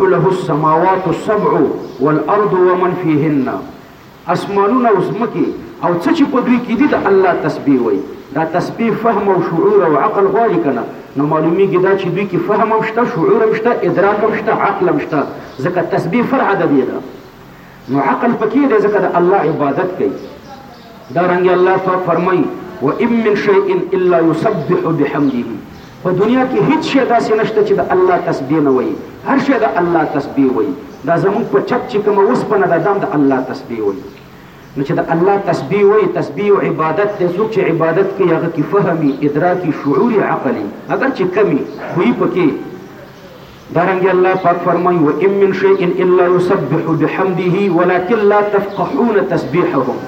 له السماوات السبع والارض ومن فيهن اسمانونه او ځمکې او څه چې په دوی کې دي د الله تسبیح وایي دا تسبیح فهم او شعور او عقل غواړي کنه نو معلومیږي دا چې دوی کې فهم هم شته شعور هم شته ادراک هم شته عقل هم شته ځکه تسبیح فرع د دې ده نو عقل پکې دی ځکه د الله عبادت کوي دا رنګ الله پاک فرمایي و ام من شیء الا یسبح بحمده په دنیا کې هیڅ شی داسې نشته چې د الله تسبیح نه وایي هر شی د الله تسبیح وایي دا زموږ په چپ چې کومه وسپنه ده دام د الله تسبیح وایي نو چې د الله تسبیح وایي تسبیح او عبادت دی څوک چې عبادت کوي هغه کې فهمي ادراکي شعوري عقلي اگر چې کمی خو یې پکې دارنګه الله پاک فرمائی، وَإِن مِّن شَيْءٍ إِلَّا يُسَبِّحُ بِحَمْدِهِ وَلَٰكِن لَّا تَفْقَهُونَ تَسْبِيحَهُمْ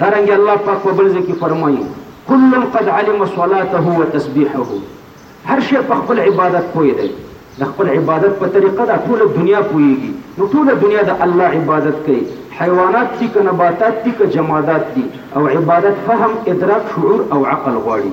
دارنګه الله پاک په بل ځای کې فرمائی، کُلٌّ قَدْ عَلِمَ صَلَاتَهُ وَتَسْبِيحَهُ هر شی په خپل عبادت پوه دی، د خپل عبادت په طریقه دا ټوله دنیا پوهیږي، نو ټوله دنیا د الله عبادت کوي، حیوانات دي که نباتات دي که جمادات دي، او عبادت فهم، ادراک، شعور او عقل غواړي.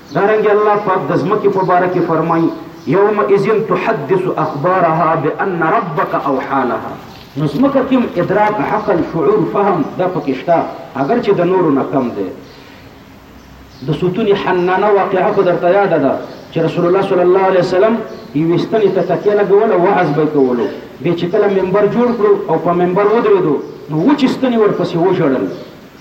دارنګه الله پاک د ځمکې په باره کې فرمايي، يومئذ تحدث اخبارها بأن ربک اوحی لها. نو ځمکه کې هم ادراک، عقل، شعور، فهم دا پکې شته اګر چې د نورو نه کم دی. د ستوني حنانه واقعه خو درته یاده ده چې رسول الله صلی الله علیه وسلم یوې ستنې ته تکیه لګوله وعظ به یې کولو بیا چې کله منبر جوړ کړو او په منبر ودرېدو نو وچې ستنې ورپسې وژړل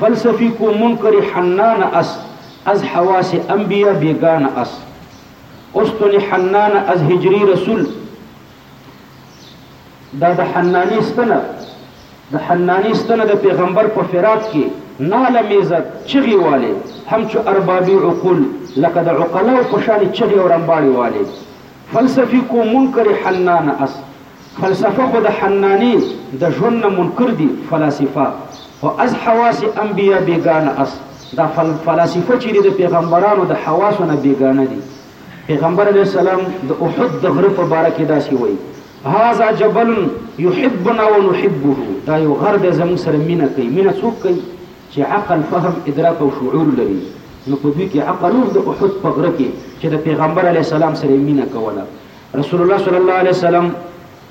فلسفی کو منکر حنان اس از حواس انبیا بیگانه اس اوستنی حنان از هجری رسول دا د حنانی ستنه د حنانی ستنه د پیغمبر په فراق کې ناله میزد چغي والے همچو اربابی عقول لکه د عقلاو په شان چغي او رمباړي والے فلسفی کو منکر حنان اس فلسفه خو د حناني د ژوند نه منکر دي فلاسفه خو از حواس انبیا بیګانه است دا فلاسفه چي دي د پیغمبرانو د حواسو نه بیګانه دي پیغمبر علیه السلام د احد د غره په باره کي داسي وايي هذا جبل يحبنا ونحبه دا یو غر دی زموږ سره مینه کوي مینه څوک کوي چي عقل فهم ادراک او شعور لري نو په دوی کي عقل و د احد په غره کي چي د پیغمبر علیه السلام سره مینه کوله رسول الله صلی الله علیه وسلم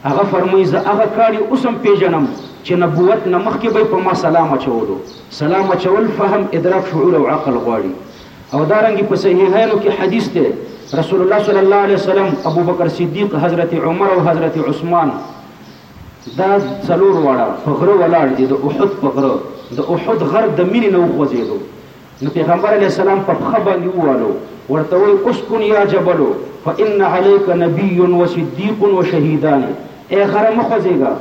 هغه فرمایي زه هغه کاڼي اوس هم پېژنم چې نبوت نه مخکې به یې په ما سلام اچولو سلام اچول فهم ادراک شعور او عقل غواړي او دا رنګې په صحیحینو کې حدیث دی رسول الله صلی الله علیه وسلم ابوبکر صدیق حضرت عمر او حضرت عثمان دا څلور واړه په غره ولاړ دي د احد په غره د احد غر د مینې نه وخوځېدو نو پيغمبر عليه السلام په پښه باندې ووالو ورته وي اسکن يا جبل فان عليك نبي وصديق وشهيدان اي غره مخوځيګا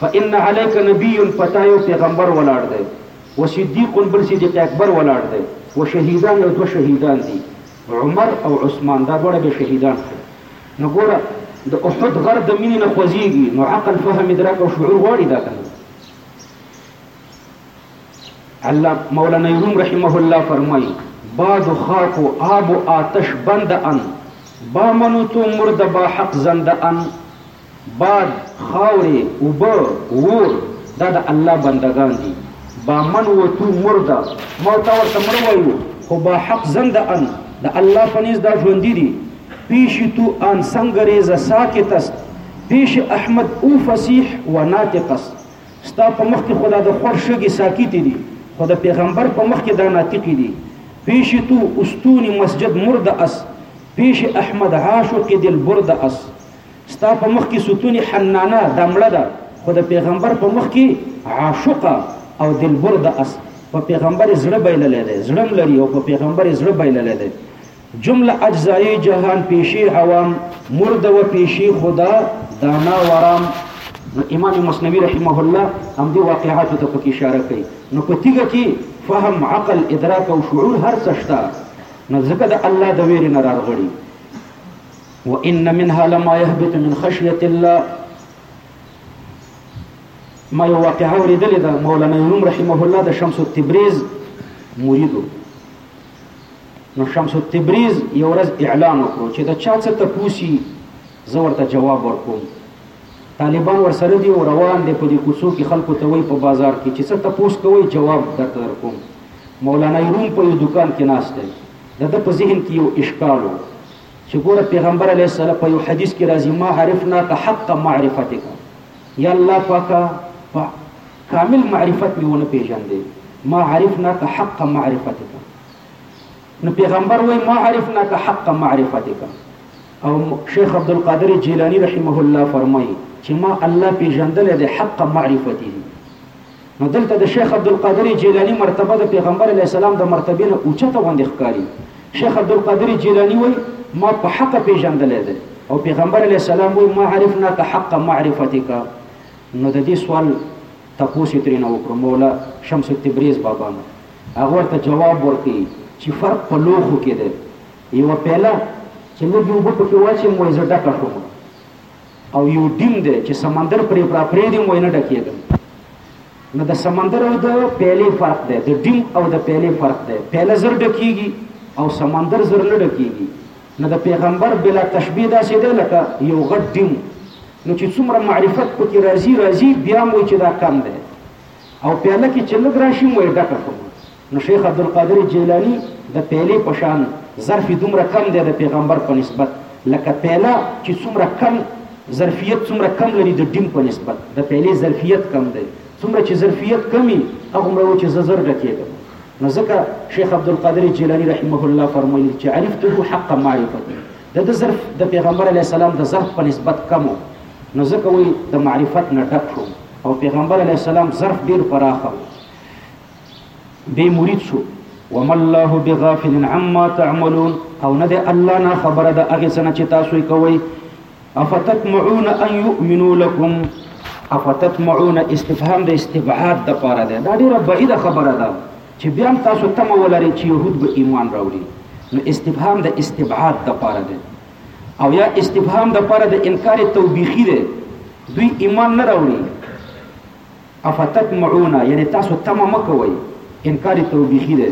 فان عليك نبي پتا يو پيغمبر ولاړ دی وصديق بل صديق اکبر ولاړ دی وشهيدان او دو شهيدان دي عمر او عثمان دا دواړه به شهيدان شول نو ګوره د احد غر د مینې نه خوځيږي نو عقل فهم ادراک او شعور غواړي دا کنه الله مولانیروم رحمه الله فرمائی، باد و خاک و آب و آتش بنده اند، با من و تو مرده با حق زنده اند. باد، خاورې، اوبه، اور، دا د الله بندګان دي. با من و تو مرده، ما او تا ورته مړه وایو، خو با حق زنده اند، د الله په نیز دا ژوندي دي. پیش تو آن سنګریزه ساکت است، پیش احمد او فصیح و ناطق است. ستا په مخ کې خو لا د خور شګې ساکتې دي خو د پیغمبر په مخ کې دا ناطقې دي پیش تو استونی مسجد مرد اس پیش احمد عاشق دل برد اس ستا په مخ کې ستونی حنانه دا مړه ده خو د پیغمبر په مخ کې عاشقه او دلبر د اس په پیغمبر زړه بایللې ده زړم لري او په پیغمبر زړه بایللې ده جمله اجزايې جهان پېشې عوام مرده و پېشې خدا دانا ورام. نو امام مثنوي رحمه الله همدې واقعاتو ته پکې اشاره کوي. نو په تیږه کې فهم، عقل، ادراک او شعور هر څه شته. نو ځکه د الله د وېرې نه رارغړي. و ان منها لما يهبط من خشية الله ما یو واقعه اورېدلې ده مولانا علوم رحمه الله د شمس التبریز مریدو نو شمس التبریز یو ورځ اعلان وکړو چې دا چا څه ته پوسی زه ورته جواب ورکوم طالبان ورسره دی او روان دی په دې کوڅو کې خلکو ته وای په بازار کې چې څه ته پوس کوي جواب درته درکوم مولانا روم په یو دکان کې ناست دی د د په ذهن کې یو اشکال و چې ګوره پیغمبر علی السلام په یو حدیث کې راځي ما عرفنا ته حق معرفتک یا الله پاکه کامل معرفت مې ونه پېژندی، ما عرفناک حق معرفتک، نو پېغمبر وایي، ما عرفناک حق معرفتک او شیخ عبدالقادر جیلاني رحمه الله فرمایي چې ما الله پېژندلی دی حق معرفته نو دلته د شیخ عبدالقادر جیلاني مرتبه د پېغمبر علیه السلام د مرتبې نه اوچته غوندې ښکاري شیخ عبدالقادر جیلاني وایي ما په حق پېژندلی دی او پېغمبر علیه السلام وایي ما عرفناک حق معرفتک نو د دې سوال تپوس یې ترېنه وکړو مولا شمس التبرېز بابا نه، هغه ورته جواب ورکوي چي فرق په لوښو کي دی، یوه پیاله چي لږي اوبه پکي واچوم وايي زه ډکه شوم او یو ډیم دی چي سمندر پرې راپرېږدم وايي نه ډکېږم، نو د سمندر او د پیالې فرق دی، د ډیم او د پیالې فرق دی، پیاله زر ډکېږي او سمندر زر نه ډکېږي، نو د پیغمبر بلا تشبیه داسي دی لکه یو غټ ډیم نو چې څومره معرفت پکې راځي راځي بیا هم وایي چې دا کم دی او پیاله کې چې لږ راشي مو یې ډکه کړو نو شیخ عبدالقادر جیلاني د پیلې په شان ظرف دومره کم دی د پیغمبر په نسبت لکه پیاله چې څومره کم ظرفیت څومره کم لري د ډیم په نسبت د پیلې ظرفیت کم دی څومره چې ظرفیت کمی هغومره و چې زه زر ډکېږم نو ځکه شیخ عبدالقادر جیلاني رحمه الله فرمایي چې عرفته حق معرفته دده ظرف د پيغمبر عليه السلام د ظرف په نسبت کم وو نو ځکه وائي د معرفت نه ډک شو او پيغمبر عليه السلام ظرف ډير پراخه وو بې مريد شو وما الله بغافل عما تعملون او نه ده الله نه خبره ده هغه څه نه چې تاسو یې کوئ افتطمعون ان يؤمنوا لكم افتطمعون استفهام د استبعاد د پاره ده دا ډیره بعیده خبره ده چې بیا هم تاسو تمه ولرئ چې یهود به ایمان راوړي نو استفهام د استبعاد د پاره دی او یا استفهام د پاره د انکار توبیخی دی دوی ایمان نه راوړي افتطمعون یعنی تاسو تمه مکوئ انکار توبیخی دی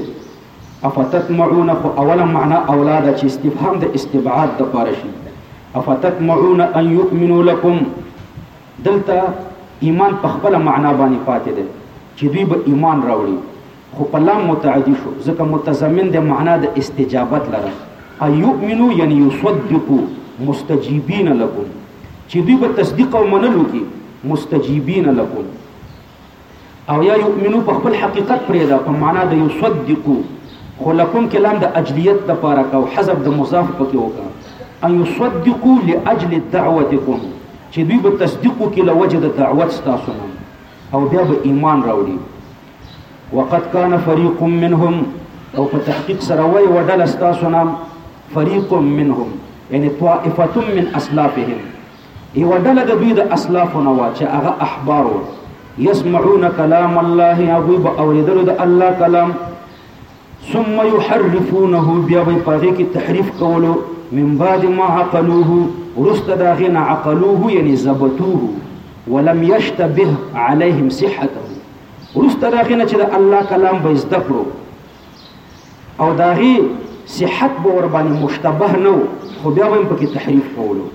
افتطمعون خو اوله معنا اولاده چې استفهام د استبعاد د پاره شي افتطمعون ان یؤمنوا لكم دلته ایمان په خپله معنا باندې پاتې دی چې دوی به ایمان راوړي خو په لام متعدي شو ځکه متضمن دی معنا د استجابت لره ایؤمنو یعنی یصدقو مستجیبین لکم چې دوی به تصدیق او منلو کې مستجیبین لکم او یا یؤمنو په خپل حقیقت پرېږده په معنا د یصدقو خو لکم کې لام د اجلیت د پاره کا او حذف د مضاف پکې وکا ان یصدقو لاجل دعوتکم چې دوی به تصدیق وکړي له وجه د دعوت ستاسو نه او بیا به ایمان راوړي وقد کان فریق منهم او په تحقیق سره وای وډل ستاسو نه فریق منهم یعنی طائفه من اسلافهم یوه ډله د دوی د اسلافو نه وه چې هغه احبار وو یسمعون کلام الله هغوی به اورېدلو د الله کلام ثم يحرفونه بیا به په هغې کې تحریف کولو من بعد ما عقلوه وروسته د هغې نه عقلوه یعنې ضبطوه ولم یشتبه علیهم صحته وروسته د هغې نه چې د الله کلام به یې زده کړو او د هغې صحت به ورباندې مشتبه نه و خو بیا به هم پکې تحریف کولو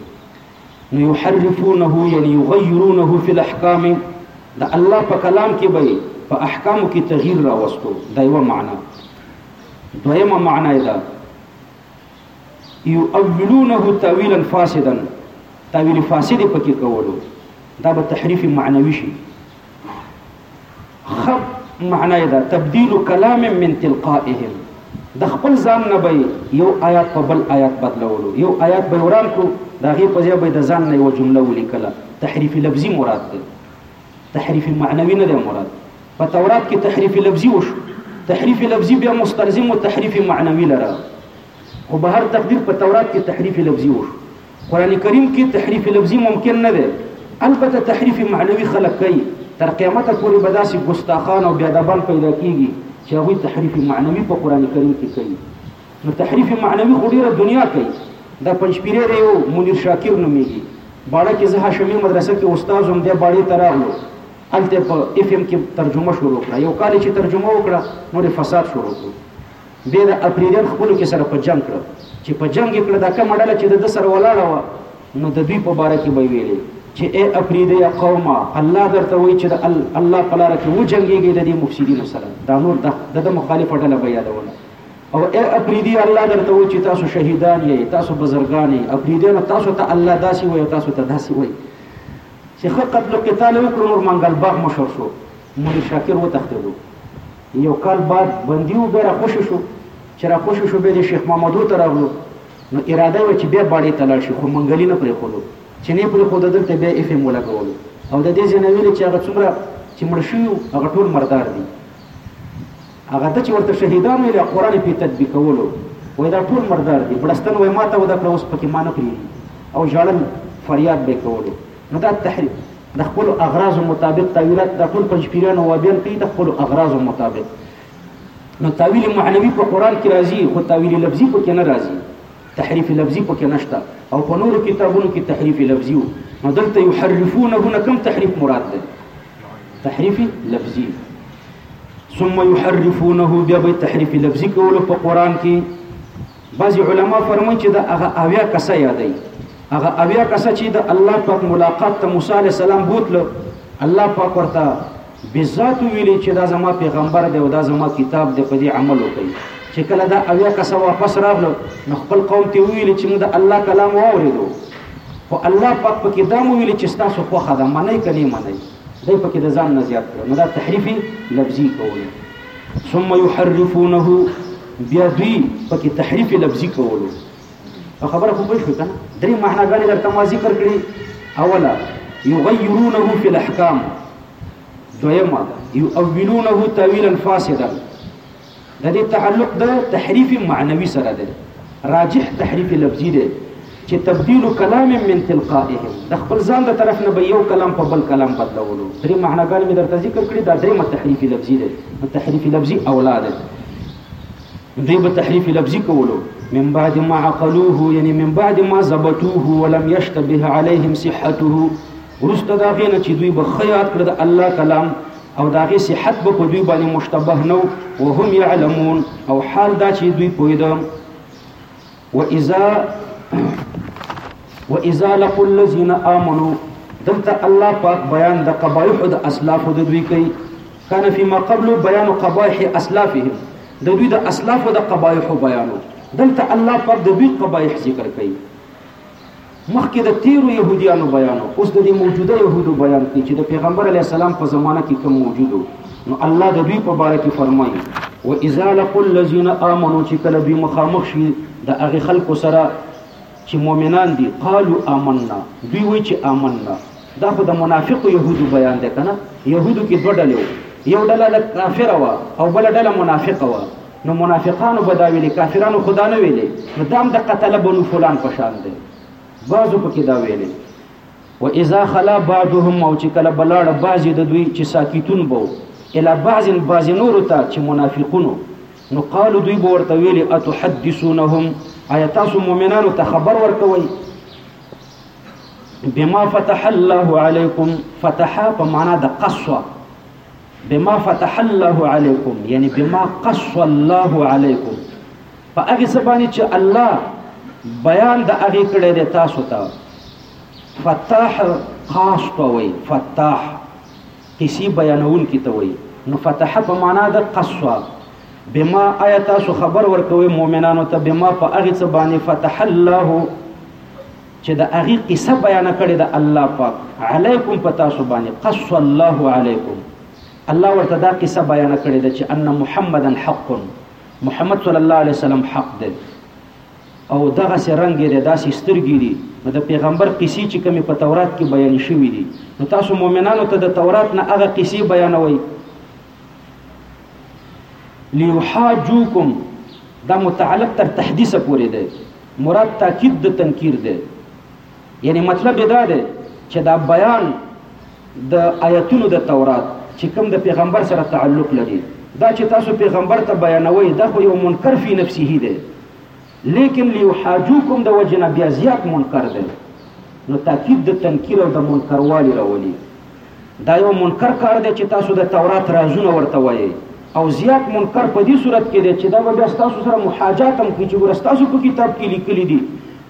نو یحرفونه یعنی یغیرونه فی الاحکام د الله په کلام کې به په احکامو کې تغییر راوستو دا یوه معنا دویمه معنا یې ده یؤولونه تاویلا فاسدا تاویل فاسد پکې کولو دا به تحریف معنوي شي خب معنی دا تبديل کلام من تلقائهم د خپل ځان نه به یو آیات په بل آیات بدلولو یو آیات به وران کړو دا غي په ځای به د ځان نه یو جمله ولیکله تحریف لفظي مراد ده تحریف معنوي نه ده مراد په تورات کې تحریف لفظي وشو تحریف لفظي بیا مستلزم او تحریف معنوي لره خو به هر تقدیر په تورات کې تحریف لفظي وشو قرآن کریم کی تحریف لفظی ممکن نه دی البته تحریف معنوی خلک کوي تر قیامته پورې به داسې ګستاخان او بیادبان پیدا کیږي چې هغوی تحریف معنوی په قرآن کریم کې کوي نو تحریف معنوی خو ډیره دنیا کوي دا پنځپیری دی یو منیر شاکر نومیږي باړه کې زه هاشمي مدرسه کې استاد هم دی باړې ته راغلو هلته په اف ام کې ترجمه شروع کړه یو کال چې ترجمه وکړه نور فساد شروع کړو بې د اپريرير خپلو کې سره په جنګ کړو چې په جنګ کړه دا کومه ډله چې د ده سره ولاړه وه نو د دوی په باره کې به ویلې چې اے اپریدیه قومه الله درته وایي چې د الله په لاره کې وجنګېږي د دې مفسدینو سره دا نور د ده مخالفه ډله به یادوله او اے اپریدی الله درته وایي چې تاسو شهیدان یې تاسو بزرګان یې اپریدیانو تاسو ته الله داسې وایي او تاسو ته داسې وایي چې ښه قتل قتال وکړو نور منګل باغ مشهور شو میر شاکر وتښتېدو یو کال بعد بندي و بیا را خوشې شو چې را خوشې شو بیا دې شیخ محمدو ته راغلو نو اراده یې وه چې بیا باړې ته لاړ شي خو منګلي نه پرېښودو چې نه یې پرېښودو دلته بیا اف ایم ولګولو او د دې ځای نه ویلې چې هغه څومره چې مړ شوي وو هغه ټول مردار دي هغه ده چې ورته شهیدان ویل او قرآن پې تطبیقولو وای دا ټول مردار دي بړستن وای ما توده کړه اوس پکې ما نه پرېږدي او ژړل فریاد به یې کولو نو دا تحریک د خپلو اغراضو مطابق تاویلات دا ټول پنجپیریان او وابیان کوي د خپلو اغراضو مطابق نو تاویل معنوي په قران کې راځي خو تاویل لفظي په کې نه راځي تحریف لفظي په کې نشته او په نورو کتابونو کې تحریف لفظي وو نو دلته یحرفونه نه کم تحریف مراد ده تحریف لفظي ثم يحرفونه بیا به تحریف لفظي کولو په قران کې بعضی علما فرمایي چې دا هغه اویا کسه یادوي هغه اویا کسه چې د الله پاک ملاقات ته موسی علی السلام بوتلو الله پاک ورته بذات ویلي چې دا زما پیغمبر دی او دا زما کتاب دی په دې عمل وکړي چې کله دا اویا کسه واپس راغلو نو خپل قوم ته ویلي چې موږ د الله کلام واورېدو خو الله پاک پکې دا مو ویلي چې تاسو خوښه ده منئ که نه منئ دی پکې د ځان نه زیات کړو نو دا تحریف لفظي کوي ثم يحرفونه بیا دوی پکې تحریف لفظي کولو په خبره خو پوه شو کنه درې معناګانې درته ما ذکر کړې اوله یغیرونه فی الاحکام دویمه یؤولونه تاویلا فاسدا د دې تعلق د تحریف معنوي سره دی راجح تحریف لفظي دی چې تبدیل کلام من تلقائهم د خپل ځان د طرف نه به یو کلام په بل کلام بدلولو درې معناګانې مې درته ذکر کړې دا درېمه تحریف لفظي دی نو تحریف لفظي اولا دی دوی به تحریف لفظي کولو من بعد ما عقلوه یعنی من بعد ما ضبطوه ولم يشتبه عليهم صحته ورسته دا غینه چې دوی به خیات کړ د الله کلام او داغه صحت به په دوی باندې مشتبه نو وهم يعلمون او حال دا چې دوی پوهیدل واذا واذا لقوا الذين امنوا دلته الله پاک بیان د قبایح د اسلاف د دوی کوي کان فيما قبل بیان قبایح اسلافهم د دوی د اسلاف د قبایح بیانو دلته الله پاک د دوی قبایح ذکر کوي مخکې د تیرو یهودیانو بیان او اوس د دې موجوده یهودو بیان کوي چې د پیغمبر علی السلام په زمانه کې کوم موجودو نو الله د دوی په باره کې فرمایي و اذا لقوا الذين امنوا چې کله دوی مخامخ شي د هغه خلکو سره چې مؤمنان دي قالوا آمنا دوی وایي چې آمنا دا خو د منافقو يهودو بیان دی کنه يهودو کې دوه ډلې یو ډله د کافر و او بل ډله منافق و نو منافقانو به دا ویلې کافرانو خدا نه ویلې نو دام د قتل بنو فلان په شان دی بعضو پکې دا ویلې و اذا خلا بعضهم او چې کله بلاړه بعضی د دوی چې ساکیتون بو الا بعض بعض نور ته چې منافقونو نو قالو دوی به ورته ویلې اتحدثونهم آیا تاسو مؤمنانو ته خبر ورکوي بما فتح الله عليكم فتح په معنا د قصوه بما فتح الله علیکم یعنی بما قص الله علیکم په هغه سبانی چې الله بیان د هغه کړه د تاسو ته فتاح خاص ته وای فتاح کسی بیانول کی ته وای نو فتح په معنا د قصوا بما آیا تاسو خبر ورکوي مؤمنانو ته بما په هغه سبانی فتح الله چې د هغه قصه بیان کړې ده الله پاک علیکم پتا سو باندې قص الله علیکم الله ورته دا قصه بیان کړې ده چې ان محمدن حق محمد صلی الله علیه وسلم حق دی او دغه سي رنگ دی داسې سترګې دي نو د پیغمبر قصې چې کومې په تورات کې بیان شوې دي نو تاسو مؤمنانو ته د تورات نه هغه قصې بیانوي ليحاجوکم دا متعلق تر تحديث پورې دی مراد تاکید د تنکیر دی یعنی مطلب یې دا دی چې دا بیان د آیتونو د تورات چې کوم د پیغمبر سره تعلق لري دا چې تاسو پیغمبر ته بیانوي دا خو یو منکر فی نفسه دی لیکن لیحاجوکم د وجنا بیا زیات منکر دی نو تاکید د تنکیر او د منکر والی راولي دا یو منکر کار دی چې تاسو د تورات رازونه ورته وایي او زیات منکر په دې صورت کې دی چې دا به تاسو سره محاجات هم کوي چې ګور تاسو په کتاب کې لیکلي دي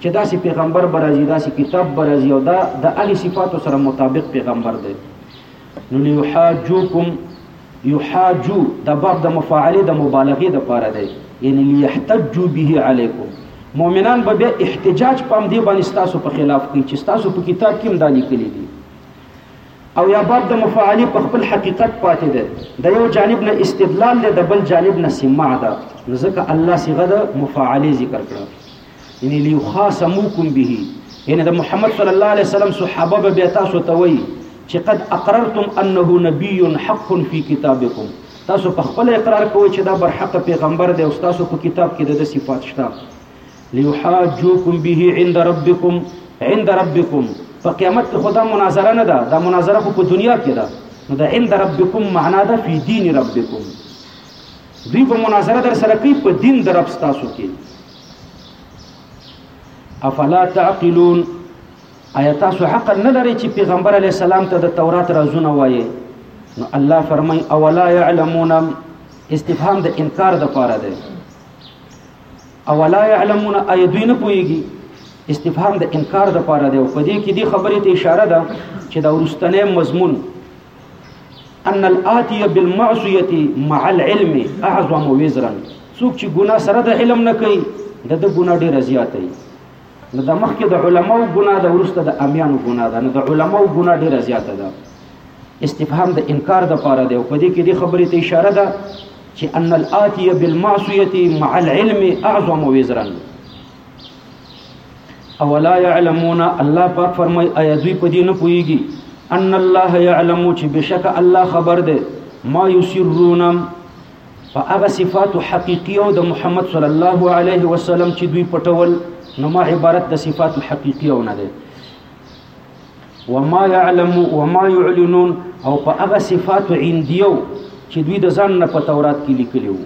چې دا سي پیغمبر برازي دا سي کتاب برازي او دا د اهل صفاتو سره مطابق پیغمبر دی نو ليحاجوکم يحاجو د باب د مفاعله د مبالغه د پاره دی یعنی ليحتجو به علیکم مؤمنان به احتجاج پام دی باندې تاسو په خلاف کوي چې تاسو په کتاب کې هم دا لیکلي دي او یا باب د مفاعلې په خپل حقیقت پاتې دی د یو جانب نه استدلال دی د بل جانب نه سماع ده نو ځکه الله صيغه د مفاعلې ذکر کړه یعنی لیخاصموکم به یعنی د محمد صلی الله علیه وسلم صحابه به بیا تاسو ته وایي چې قد اقررتم انه نبی حق فی کتابکم تاسو په خپل اقرار کوئ چې دا برحق پیغمبر دی او تاسو په کتاب کې د صفات شته ليحاجوکم به عند ربکم عند ربکم په قیامت کې خدا مناظره نه ده دا مناظره خو په دنیا کې ده نو دا عند ربکم معنا ده فی دین ربکم دوی به مناظره در سره کوي په دین در رب تاسو کې افلا تعقلون آیا تاسو حق نه لرئ چې پیغمبر علی السلام ته د تورات رازونه وایي نو الله فرمای اولا يعلمون استفهام د انکار د پاره ده اولا يعلمون اي دوی نه پويږي استفهام د انکار د پاره دی او په دې کې د خبرې ته اشاره ده چې دا ورستنې مضمون ان الاتي بالمعصيه مع العلم اعظم وزرا څوک چې ګناه سره د علم نه کوي د د ګناه ډیره زیاته نو د مخکې د علماو ګناه ده ورسته د امیانو ګناه ده نو د علماو ګناه ډیره زیاته ده استفهام د انکار د پاره دی او په دې کې د خبرې ته اشاره ده چې ان الاتیه بالمعصیه مع العلم اعظم وزرا او لا يعلمون الله پاک فرمای ایا دوی په دې نه پويږي ان الله يعلم چې بشک الله خبر ده ما يسرون په هغه صفات حقيقي او د محمد صلی الله علیه وسلم چې دوی پټول نو ما عبارت د صفات حقيقي او نه ده وما يعلم وما يعلنون او په هغه صفات عنديو چې دوی د ځان نه په تورات کې لیکلي وو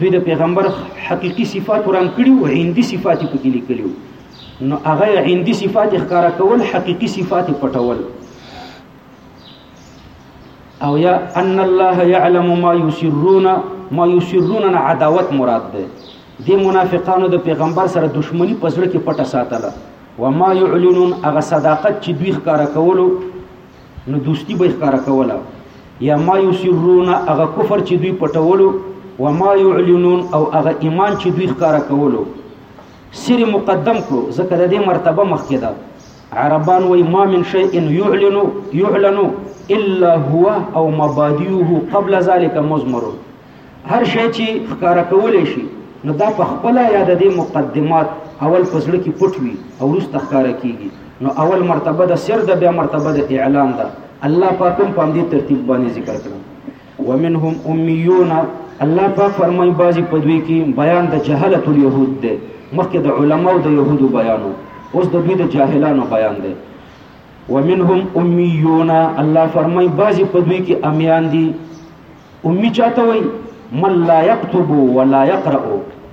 دوی د پیغمبر حقيقي صفات وران کړي او عندي صفات په کې لیکلي وو نو هغه عندي صفات ښکارا کول حقيقي صفات پټول او یا ان الله يعلم ما يسرون ما يسرون نه عداوت مراد ده د منافقانو د پیغمبر سره دښمنی په سره کې پټه ساتله و ما يعلنون هغه صداقت چې دوی ښکارا کولو نو دوستی به ښکارا کوله یا ما يسرون هغه کفر چې دوی پټولو و ما يعلنون او هغه ایمان چې دوی ښکارا کولو سری مقدم کړو ځکه د دې مرتبه مخکې ده عربان وایي، ما من شیء یعلن یعلن الا هو او مبادیه قبل ذلک مزمر هر شی چې ښکارا کولای شي نو دا په خپل یا د دې مقدمات اول پزړه کې پټ وي او وروسته ښکارا کیږي نو اول مرتبه د سر د بیا مرتبه د اعلان ده الله پاکم په دې ترتیب باندې ذکر کړم ومنهم امیون الله پاک فرمای بازی په دوی کې بیان د جهالت اليهود دی مخکې د علماو د يهودو بیانو اوس د دوی د جاهلانو بیان دی ومنهم امیون الله فرمای بازی په دوی کې امیان دي امی چاته وای من لا یكتب ولا يقرأ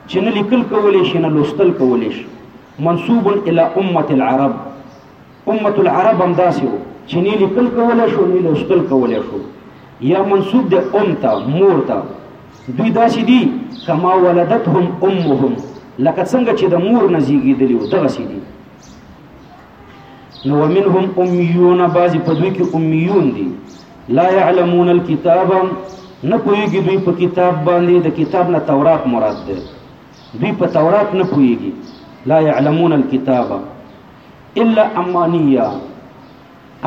چې نه لیکل کولې شي نه لوستل کولې شي منسوب الى امه العرب امة العرب هم داسې و چې نه لیکل کولای شو نه لوستل کولای شو یا منسوب دی ام ته مور ته دوی داسې دي کما ولدتهم امهم لکه څنګه چې د مور نه زیږېدلي وو دغسې دي نو ومنهم امیون بعضې په دوی کې امیون دي لا يعلمون الكتاب نه پوهېږي دوی په کتاب باندې د کتاب نه تورات مراد دی دوی په تورات نه پوهېږي لا يعلمون الكتاب الا امانیه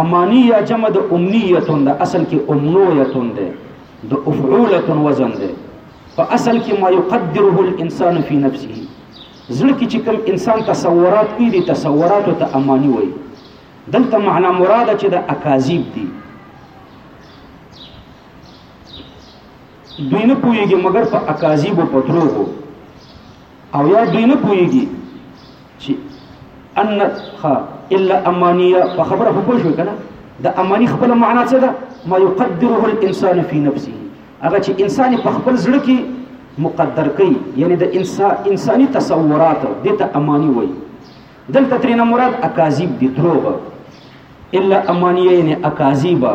امانیه جمع د امنیه ده اصل کې امنویه ده د افعوله وزن ده په اصل کې ما يقدره الانسان في نفسه زړه کې چې کوم انسان تصورات کوي دي تصورات ته امانی وای دلته معنا مراد چې د اکاذیب دي دوی نه پوهیږي مګر په اکاذیب او په دروغو او یا دوی نه پوهیږي چې ان خا الا امانیه په خبره خو پوه شو کنه د امانی خپل معنا څه ده ما يقدره الانسان في نفسه هغه چې انسان په خپل زړه کې مقدر کوي یعنی د انسان انساني تصورات د ته امانی وایي دلته ترینه مراد اکاذیب دي دروغ الا امانیه یعنی اکاذیبه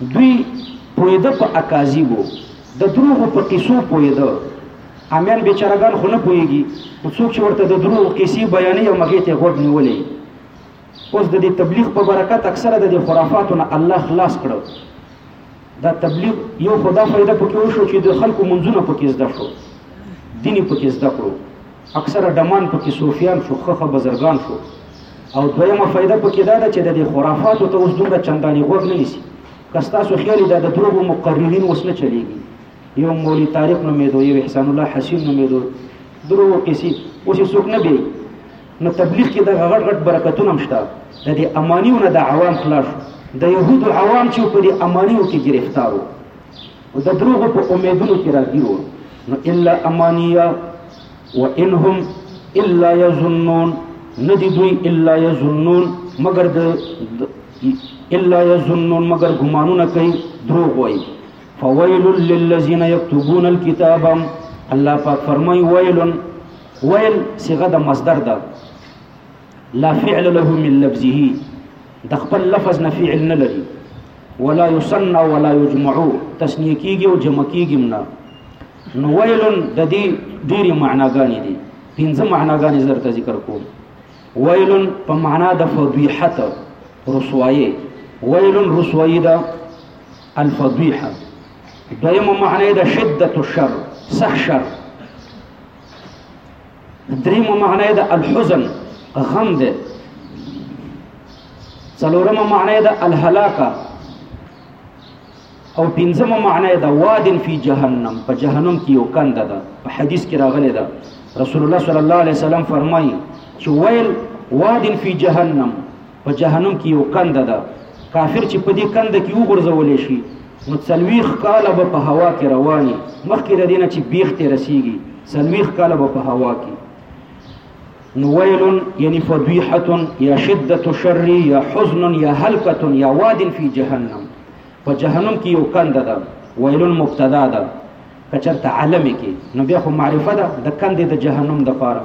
دوی پوهېده په اکاذیبو، د دروغو په قصو پوهېده، عامیان بېچاره ګان خو نه پوهېږي، خو څوک چې ورته د دروغو قصې بیانوي هم هغې ته یې غوږ نیولی. اوس د دې تبلیغ په برکت اکثره د دې خرافاتو نه الله خلاص کړ. دا تبلیغ یو خو دا فایده په کې وشو چې د خلکو منځونه په کې زده شو، دین یې په کې زده کړو. اکثره ډمان په کې صوفیان شو، خخه بزرګان شو او دویمه فایده په کې دا ده چې د دې خرافاتو ته اوس دومره چندانې غوږ نه نیسي. که ستاسو خیال وي دا د دروغو مقررین اوس نه چلېږي. یو مولي طارق نومېدو، یو احسان الله حسین نومېدو، دروغو کیسې اوس یې څوک نه بیایي. نو تبلیغ کې دغه غټ غټ برکتونه هم شته د دې امانیو نه د عوام خلاص شو د یهودو عوام چې په دې امانیو کې ګرفتارو او د دروغو په امیدونو کې راګیر وو نو الا امانیه وانهم الا یظنون ندی دوی الا یظنون مگر د الا یظنون مگر ګمانونه کوي دروغ وایي فویل للذین یكتبون الكتاب الله پاک فرمای ویل ویل صيغه د مصدر ده لا فعل له من لفظه د خپل لفظ نه فعل نه لري ولا یسنا ولا یجمع تسنیه کیږي او جمع کیږي نه نو ویل د دې ډېری معناګانې دي پنځه معناګانې زرته ذکر کوم ویل په معنا د فضیحت رسوایی ویل رسوایی د الفضیحه دویم معنی د شدت الشر سخ شر دریمه معنی د الحزن غم ده څلورمه معنی د الهلاکه او پنځمه معنی د وادن فی جهنم په جهنم کې یو کند ده په حدیث کې راغلی ده رسول الله صلی الله علیه وسلم فرمایي چې ویل وادن فی جهنم په جهنم کې یو کنده ده، کافر چې په دې کنده کې وغورځول شي، نو څلوېښت کاله به په هوا کې روان وي، مخکې د دې نه چې بېخ ته رسېږي، څلوېښت کاله به په هوا کې نو ویل یعنی فضیحه یا شدت شر یا حزن یا هلکه یا واد فی جهنم په جهنم کې یو کند ده ویل مبتدا ده کچرته عالم کې نو بیا خو معرفه ده د کند د جهنم د پاره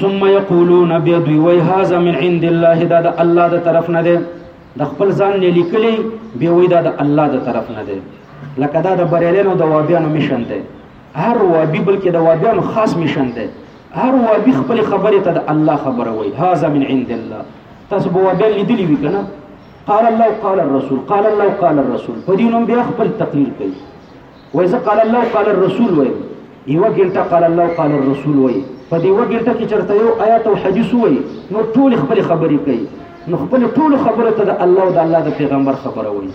ثم يقولون بیا دوی وای هاذا من عند الله دا د الله د طرف نه دی د خپل ځان نه لیکلی بیا وای دا د الله د طرف نه دی لکه دا د بریالینو د وابیانو میشن دی هر وابی بلکې د وابیانو خاص میشن دی هر وابی خپل خبره ته د الله خبره وای هاذا من عند الله تاسو به وابیان لیدلی وی کنه قال الله قال الرسول قال الله قال الرسول په دینوم بیا خپل تقریر کوي وای زه قال الله قال الرسول وای یو ګنټه قال الله قال الرسول وای په دې یو ګنټه کې چرته یو آیات او حدیث وای نو ټول خپل خبرې کوي نو خپل ټول خبره ته د الله او د الله د پیغمبر خبره وای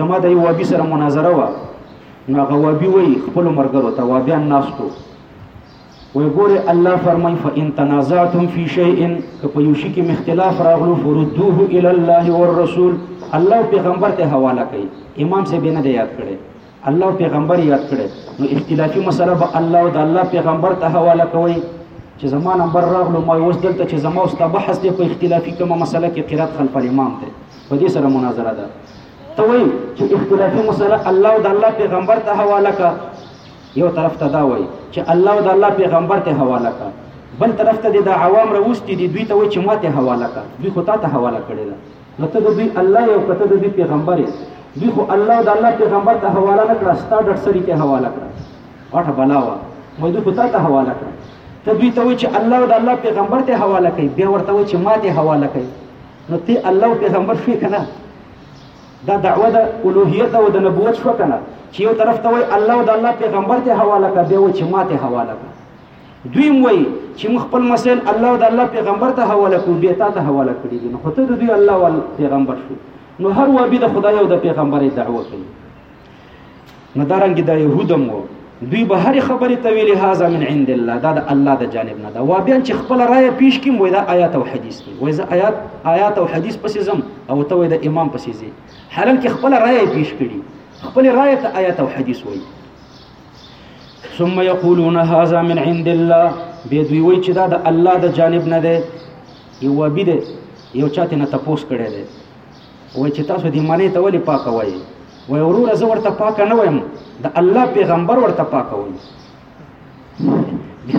زما د یو وابي سره مناظره و نو هغه وابي وای خپل مرګرو ته وابيان ناستو وایي ګورې الله فرمایي فان تنازعتم فی شیء که په یو شي کې مختلاف راغلو فردوه الی الله والرسول الله پیغمبر ته حواله کوي امام سے بنه یاد کړي الله پیغمبر یاد کړي نو اختلافي مسله به الله او د الله پیغمبر ته حواله کوي چې زما نمبر راغلو ما اوس دلته چې زما اوس بحث دی په اختلافي کومه مسله کې قرات خلف الامام دی په دې سره مناظره ده ته وایي چې اختلافي مسله الله او د الله پیغمبر ته حواله کا یو طرف ته دا وایي چې الله او د الله پیغمبر ته حواله کا بل طرف ته د عوام راوستي دي دوی ته وایي چې ماته حواله کا دوی خو تاسو حواله کړی دا نو ته د دوی الله یو کته د دوی پیغمبر دوی خو الله او د الله پیغمبر ته حواله نه کړه ستا ډټ سری ته حواله کړه واټه بلاوه مې دوی خو تاسو حواله کړه ته دوی ته وایي چې الله او د الله پیغمبر ته حواله کوي بیا ورته وایي چې ماته حواله کوي نو ته الله او پیغمبر شوې کنه دا دعوه د الوهیت او د نبوت شو کنه چې یو طرف ته وای الله او د الله پیغمبر ته حواله کړه دی وای چې ما ته حواله کړه دوی وای چې مخ خپل مسائل الله او د الله پیغمبر ته حواله کړو به تا ته حواله کړی دي نو خو ته دوی الله او پیغمبر شو نو هر وبي د خدای او د پیغمبري دعوه کوي نو دا رنګ دا يهودم وو دوی به هر خبره ته ویلي هاذا من عند الله دا د الله د جانب نه دا و بیا چې خپل رائے پیش کیم وای دا آیات او حدیث دی وای زه آیات آیات او حدیث پسې زم او ته وای د امام پسې زی حالان کې خپل رائے پیش کړي خپل رائے ته آیات او حدیث وای ثم يقولون هذا من عند الله به دوی وای چې دا د الله د جانب نه دی یو بده یو چاته نه تپوس کړي دی وایي چې تاسو دې منې ته ولې پاکه وایې وایي وروره زه ورته پاکه نه وایم د الله پیغمبر ورته پاکه وایي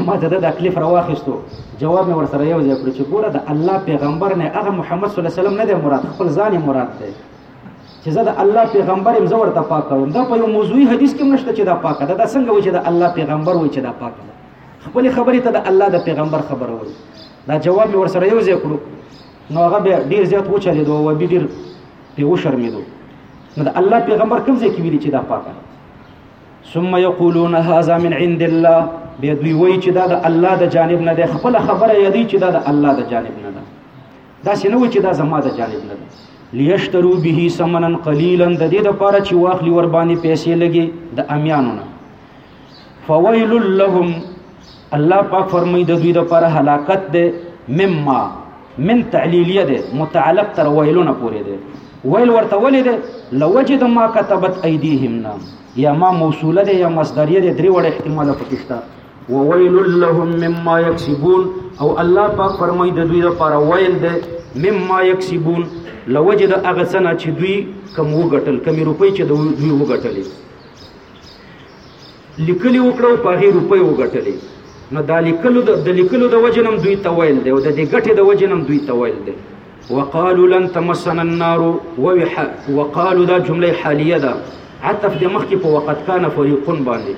ما ته د تکلیف راواخیستو جواب مې ورسره یو ځای کړ چې ګوره د الله پیغمبر نه هغه محمد صلی الله علیه وسلم نه دی مراد خپل ځان مراد دی چې زه د الله پیغمبر يم زه ورته پاک کوم دا په یو موضوعي حدیث کې نشته چې دا پاک ده دا څنګه وایي چې د الله پیغمبر وایي چې دا پاک ده خپل خبرې ته د الله د پیغمبر خبره وایي دا جواب مې ورسره یو ځای کړو نو هغه بیا ډیر زیات وچلېدو او ابي ډیر په وشرمېدو نو د الله پیغمبر کوم ځای کې ویلي چې دا پاکه ده ثم یقولون هذا من عند الله بیا دوی وایي چې دا د الله د جانب نه ده خپل خبره یې دی چې دا د الله د جانب نه ده دا څه نه وایي چې دا زما د جانب نه ده لیشترو به ثمنا قلیلا د دې لپاره چې واخلي ور باندې پیسې لګي د امیانونه فویل لهم الله پاک فرمای د دوی لپاره هلاکت ده مما من تعلیلیه ده متعلق تر ویلونه پورې ده ویل ورته ولې ده لوجد ما كتبت ايديهم نه یا ما موصوله ده یا مصدریه ده درې وړ احتمال پکښتا وویل لهم مما یکسبون او الله پاک فرمای د دوی لپاره ویل ده مما یکسبون لوجد اغه سنه چې دوی کم وګټل کمی روپۍ چې دوی وګټلې لیکلی وکړه او په هغې روپۍ وګټلې نو دا لیکلو د لیکلو د وجې نم دوی ته ویل دی او د دې ګټې د وجې نم دوی ته ویل دی وقالو لن تمسن النار ووح وقالو دا جمله حالیه ده عطف د مخکې په وقت کان فریقون باندې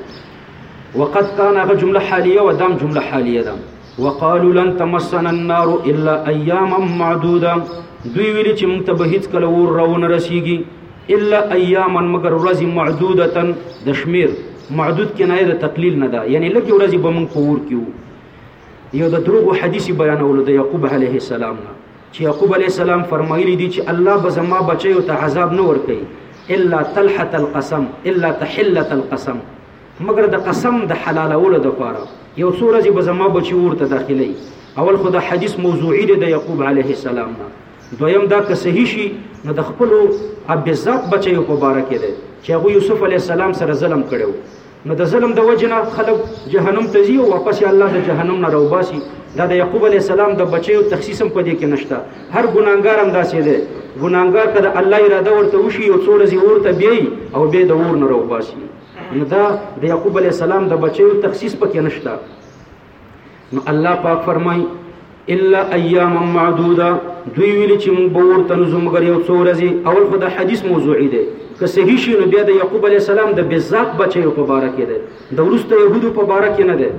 وقت کان هغه جمله حالیه و دام جمله حالیه ده دا وقالوا لن تمسنا النار الا اياما معدوده دوی ویلي چې موږ ته به هیڅ کله ور راونه رسیږي الا اياما مگر ورځي معدوده د شمیر معدود کې نه د تقلیل نه ده یعنی لکه ورځي به موږ په ور کیو یو د دروغ حدیث بیانولو د یعقوب علیه السلام نه چې یعقوب علیه السلام فرمایلی دی چې الله به زما بچیو ته عذاب نه ور کوي الا تلحت القسم الا تحلت القسم مګر د قسم د حلالولو د پاره یو څو ورځې به زما بچي ورته داخلي اول خو دا حدیث موضوعي دی د یعقوب علیه السلام نه دویم دا که صحیح شي نو د خپل ابزات بچیو په باره کې دی چې هغه یوسف علیه السلام سره ظلم کړو نو د ظلم د وجنه خلک جهنم ته ځي او واپس الله د جهنم نه راوباسي دا د یعقوب علی السلام د بچیو تخصیص هم پدې کې نشته هر ګناګار هم داسې دی ګناګار کده الله اراده ورته وشي او څوړ زی ورته بی او به د ور نه راوباسي نو دا د یعقوب علی السلام د بچیو تخصیص پکې نشته نو الله پاک فرمای الا ایام معدوده دوی ویل چې موږ به ورته نزو مګر یو څو ورځې اول خو د حدیث موضوعي دی که صحیح شي نو بیا د یعقوب علی السلام د بذات بچیو په باره کې دی د ورسته یهودو په باره کې نه دی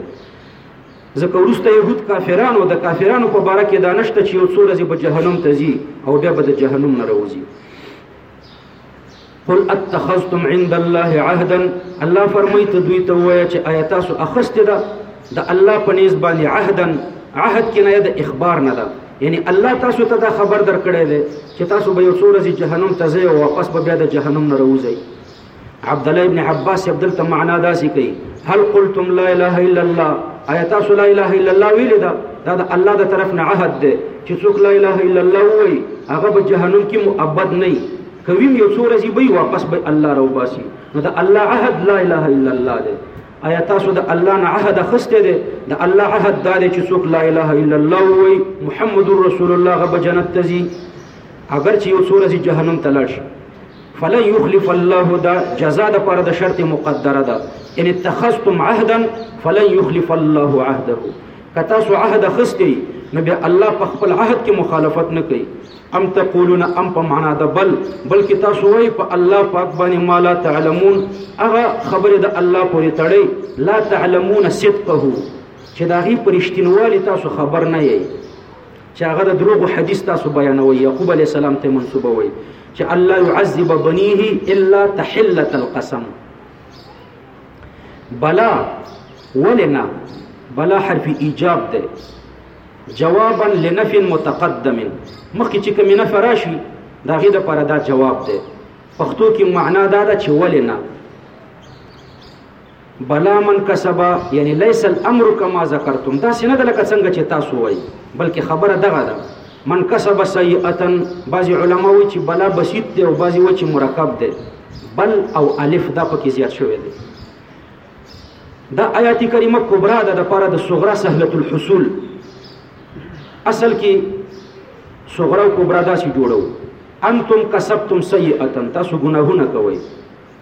ځکه ورسته یهود کافرانو د کافرانو په باره کې دانشته چې یو څو ورځې به جهنم ته ځي او بیا به د جهنم نه راوځي قل اتخذتم عند الله عهدا الله فرمای ته دوی ته وای چې آیات تاسو اخسته ده د الله په نيز باندې عهدا عهد کې نه د اخبار نه ده یعنی الله تاسو ته دا خبر درکړی دی چې تاسو به یو څو ورځې جهنم ته ځئ او واپس به بیا د جهنم نه راوځئ عبد الله ابن عباس صاحب دلته معنا داسې کوي هل قلتم لا اله الا الله آیا تاسو لا اله الا الله ویل دا دا د الله د طرف نه عهد دی چې څوک لا اله الا الله وایي هغه به جهنم کې مؤبد نه وي کوي یو څو ورځې به واپس به الله راو باسي نو دا الله عهد لا اله الا الله دی آیا تاسو د الله نه عهد خسته دی د الله عهد دا دی چې څوک لا اله الا الله وایي محمد رسول الله غو جنت ته ځي اگر چې یو څو ورځې جهنم ته لاړ شي فلن يخلف الله دا جزاء د پر د شرط مقدره ده ان اتخذتم عهدا فلن يخلف الله عهده کتا سو عهد خستی نو بیا الله په خپل عهد کې مخالفت نه کوي ام تقولون ام په معنا ده بل بلکې تاسو وایي په الله پاک باندې ما لا تعلمون هغه خبره ده الله پورې تړي لا تعلمون صدقه چې دا غي پرشتینوالي تاسو خبر نه یی چې هغه د دروغ حدیث تاسو بیانوي یعقوب علی السلام ته منسوبوي چې الله يعذب بنيه الا تحله القسم بلا ولنا بلا حرف ایجاب ده جوابا لنفي متقدم مخکې چې کوم نفر راشي دا غي د پر دا جواب ده پښتو کې معنا دا ده چې ولنا بلا من کسبا یعنی لیس الامر کما ذکرتم دا سینه د لکه څنګه چې تاسو وای بلکې خبره دغه ده من کسب سیئتا بعضی علما وی چې بلا بسیط دی او بعضی وی چې مرکب دی بل او الف دا پکې زیات شوی دی دا آیات کریمه کبرا ده د پاره د صغرا سهلت الحصول اصل کې صغرا او کبرا دا سي جوړو انتم کسبتم سیئتا تاسو ګناهونه کوئ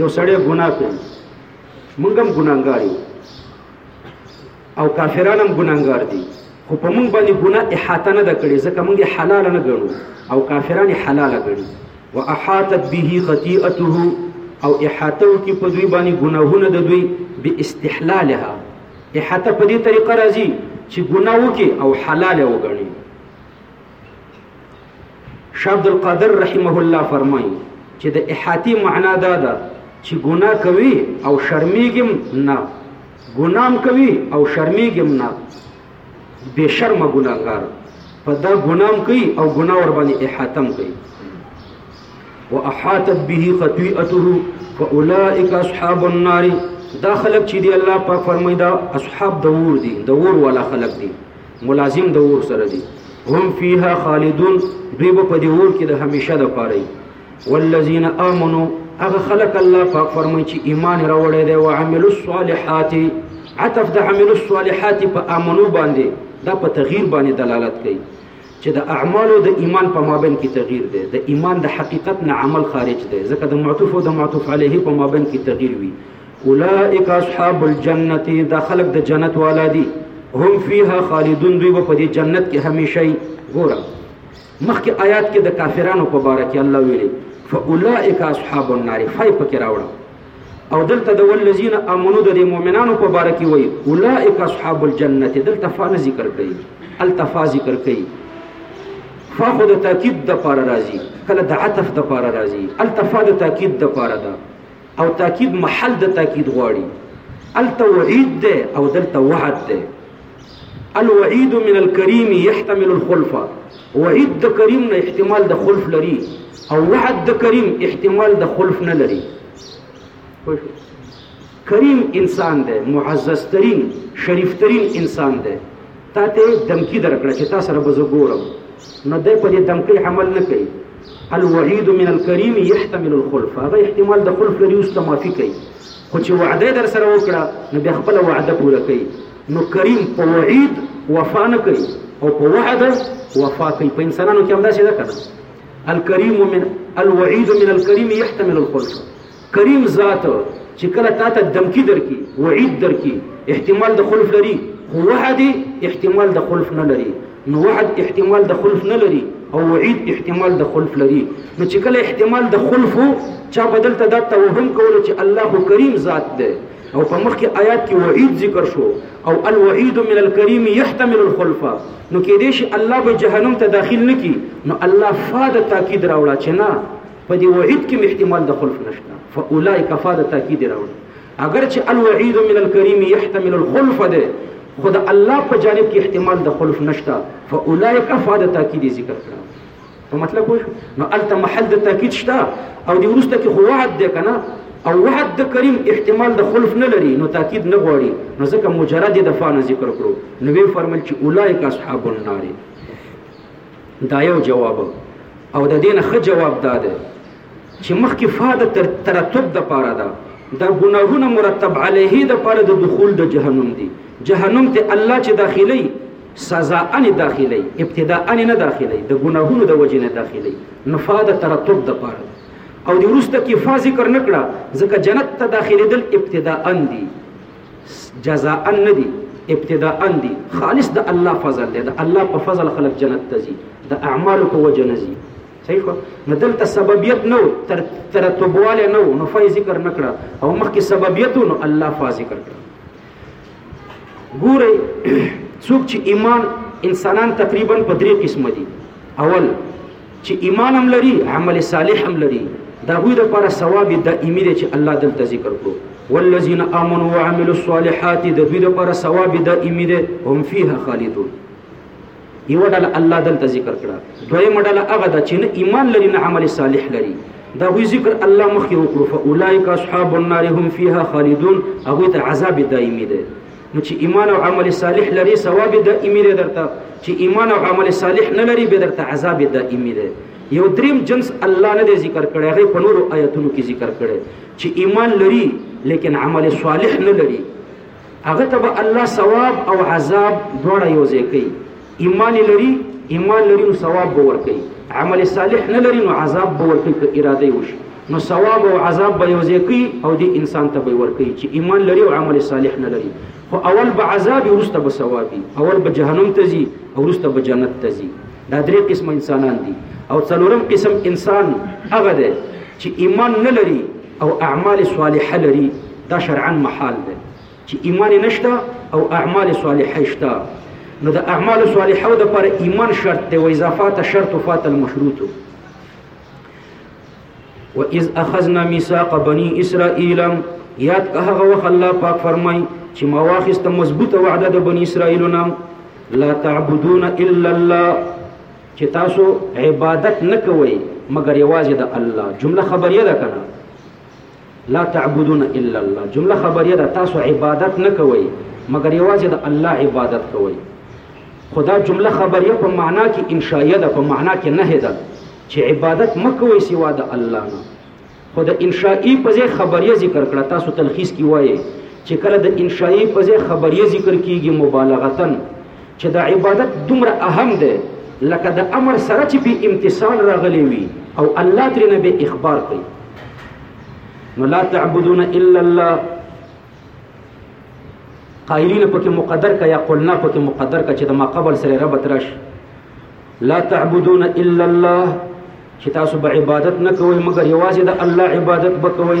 یو سړی ګناه کوي موږ هم ګناهګار یو او کافران هم ګناهګار دي خو په موږ باندې ګناه احاطه نه ده کړې ځکه موږ یې حلاله نه ګڼو او کافران یې حلاله ګڼي واحاطت به خطیئته او احاطه وکړي په دوی باندې ګناهونه د دوی باستحلالها احاطه په دې طریقه راځي چې ګناه وکړي او حلاله وګڼي شعب القادر رحمه الله فرمایي چې د احاتی معنا دا ده چې ګناه کوي او شرمېږم نه ګنام کوي او شرمېږم نه بے شرم ګناګار په دا ګنام کوي او ګناه ور باندې احاتم کوي واحاتت به خطيئته فاولئک اصحاب النار دا خلق چې دی الله پاک فرمایدا اصحاب د ور دي د ور والا خلق دي ملازم د اور سره دي هم فيها خالدون دوی به په دې اور کې د همیشه د پاره والذین آمنو هغه خلق الله پاک فرمایي چې ایمان راوړی دی او عمل الصالحات عطف د عمل الصالحات په امنو باندې دا په تغییر باندې دلالت کوي چې د اعمالو د ایمان په مابین کې تغییر دی د ایمان د حقیقت نه عمل خارج دی ځکه د معطوف او د معطوف علیه په مابین کې تغییر وي اولئک اصحاب الجنت دا خلق د جنت والا دي هم فيها خالدون دوی په دې جنت کې هميشه ګوره مخکې آیات کې د کافرانو په باره کې الله ویلي فاولئک اصحاب النار فای پکې راوړه او دلته د ولذین امنو د مؤمنانو په باره کې وایي اولئک اصحاب الجنت دلته فان ذکر کړي التفا ذکر کړي فاخو د تاکید د پاره راځي کله د عطف د پاره راځي التفا د تاکید د پاره ده او تاکید محل د تاکید غواړي الته وعید ده او دلته وعد ده الوعید من الكریم يحتمل الخلفه وعید د کریم نه احتمال د خلف لري او وعد د کریم احتمال د خلف نه لري کریم انسان دی معزز ترین شریف ترین انسان دی تا ته دمکی درکړه چې تا سره به زه ګورم نو دی په دې دمکۍ حمل نه کوي الوعید من الکریم یحتمل الخلف هغه احتمال د خلف لري اوس تمافي کوي خو چې وعده در سره وکړه نو بیا خپل وعده پوره کوي نو کریم په وعید وفا نه کوي او په وعده وفا کوي په انسانانو کې همداسې ده کنه الکریم من الوعید من الکریم یحتمل الخلف کریم ذات چې کله تا ته دمکی درکي وعید درکي احتمال د خلف لري خو وعد احتمال د خلف نه لري نو وعد احتمال د خلف نه لري او وعید احتمال د خلف لري نو چې کله احتمال د خلف چا بدل ته دا توهم کول چې الله کریم ذات دی او په مخ کې آیات کې وعید ذکر شو او الوعید من الکریم یحتمل الخلف نو کې دې شي الله به جهنم ته داخل نکي نو الله فاد تاکید راوړه چې نه په دې وعید کې احتمال د خلف نشته فاولئک فا د تاکید راوړي اگر چې الوعید من الکریم یحتمل الخلف ده خو د الله په جانب کې احتمال د خلف نشته فاولئک فا د تاکید ذکر کړه په مطلب وایي نو الته محل د تاکید شته او دی ورسته کې خو وعد ده کنه او وعد د کریم احتمال د خلف نه لري نو تاکید نه غواړي نو ځکه مجرد د فا نه ذکر کړو نو وی فرمل چې اولئک اصحاب النار دا یو جواب او د دې نه ښه جواب دا دی چې مخکې فا د ترتب دپاره ده دا ګناهونه مرتب علیه دپاره د دخول د جهنم دي جهنم ته الله چې داخلي سزا ان داخلي ابتداء ان نه داخلي د ګناهونو د وجې نه داخلي نو فا د ترتب دپاره او د وروسته کې فا ذکر نه کړه ځکه جنت ته داخلېدل ابتداء دي جزاء نه دي ابتداء دي خالص د الله فضل دی د الله په فضل خلک جنت ته ځي د اعمالو په وجه نه ځي صحیح شو نو دلته سببیت نه و تر ترتبواله نه و نو فای ذکر نه کړه او مخکې سببیت نو الله فا ذکر کړه ګوره څوک چې ایمان انسانان تقریبا په درې قسم دي اول چې ایمان هم لري عمل صالح هم لري دا غوی د پر ثواب دایمي دی چې الله دلته ذکر کړو والذین آمنوا وعملوا الصالحات د دوی لپاره ثواب دایمي دی هم فیها خالدون یو ډول الله دلته ذکر کړه دویم ډول هغه د چې نه ایمان لري نه عمل صالح لري دا وی ذکر الله مخکې وکړو فاولائک اصحاب النار هم فیها خالدون هغه ته عذاب دایمي دی نو چې ایمان او عمل صالح لري ثواب دائمي دی درته چې ایمان او عمل صالح نه لري به درته عذاب دائمي دی یو دریم جنس الله نه دی ذکر کړی هغه په نورو آیاتونو کې ذکر کړی چې ایمان لري لیکن عمل صالح نه لري هغه ته به الله ثواب او عذاب دواړه یو ځای کوي ایمان یې لري، ایمان لري نو ثواب به ورکوي، عمل صالح نه لري نو عذاب به ورکوي، که اراده یې وشي نو ثواب او عذاب به یو ځای کوي او دې انسان ته به یې ورکوي چې ایمان لري او عمل صالح نه لري، خو اول به عذاب وي وروسته به ثواب وي، اول به جهنم ته ځي او وروسته به جنت ته ځي، دا درې قسمه انسانان دي او څلورم قسم انسان هغه دی چې ایمان نه لري او اعمال صالحه لري دا شرعا محال دی چې ایمان یې نشته او اعمال صالحه یې شته نو د اعمال صالحه دپاره ایمان شرط دی و اذا فات الشرط فات المشروط و اذ اخذنا میثاق بنی اسرائیل یاد که هغه وخت الله پاک فرمای چې ما واخیسته مضبوطه وعده د بنی اسرائیلو نه لا تعبدون الا الله چې تاسو عبادت نه کوئ مګر یوازې د الله جمله خبریه ده کنه لا تعبدون الا الله جمله خبریه ده تاسو عبادت نه کوئ مګر یوازې د الله عبادت کوئ خدا جمله خبریه په معنا کې انشائیه ده په معنا کې نه ده چې عبادت مکوئ سوا د الله نه خو د انشائی په ځای خبریه ذکر کړه تاسو تلخیص کې وایي چې کله د انشائی په ځای خبریه ذکر کیږي مبالغتن چې دا عبادت دومره اهم دی لکه د امر سره چې به امتثال راغلی وي او الله ترې نه به اخبار کوي نو لا تعبدون الا الله قائلین پکې مقدر کا یا قلنا پکې مقدر کا چې د ما قبل سره ربط راش لا تعبدون الا الله چې تاسو به عبادت نه کوئ مګر یوازې د الله عبادت به کوئ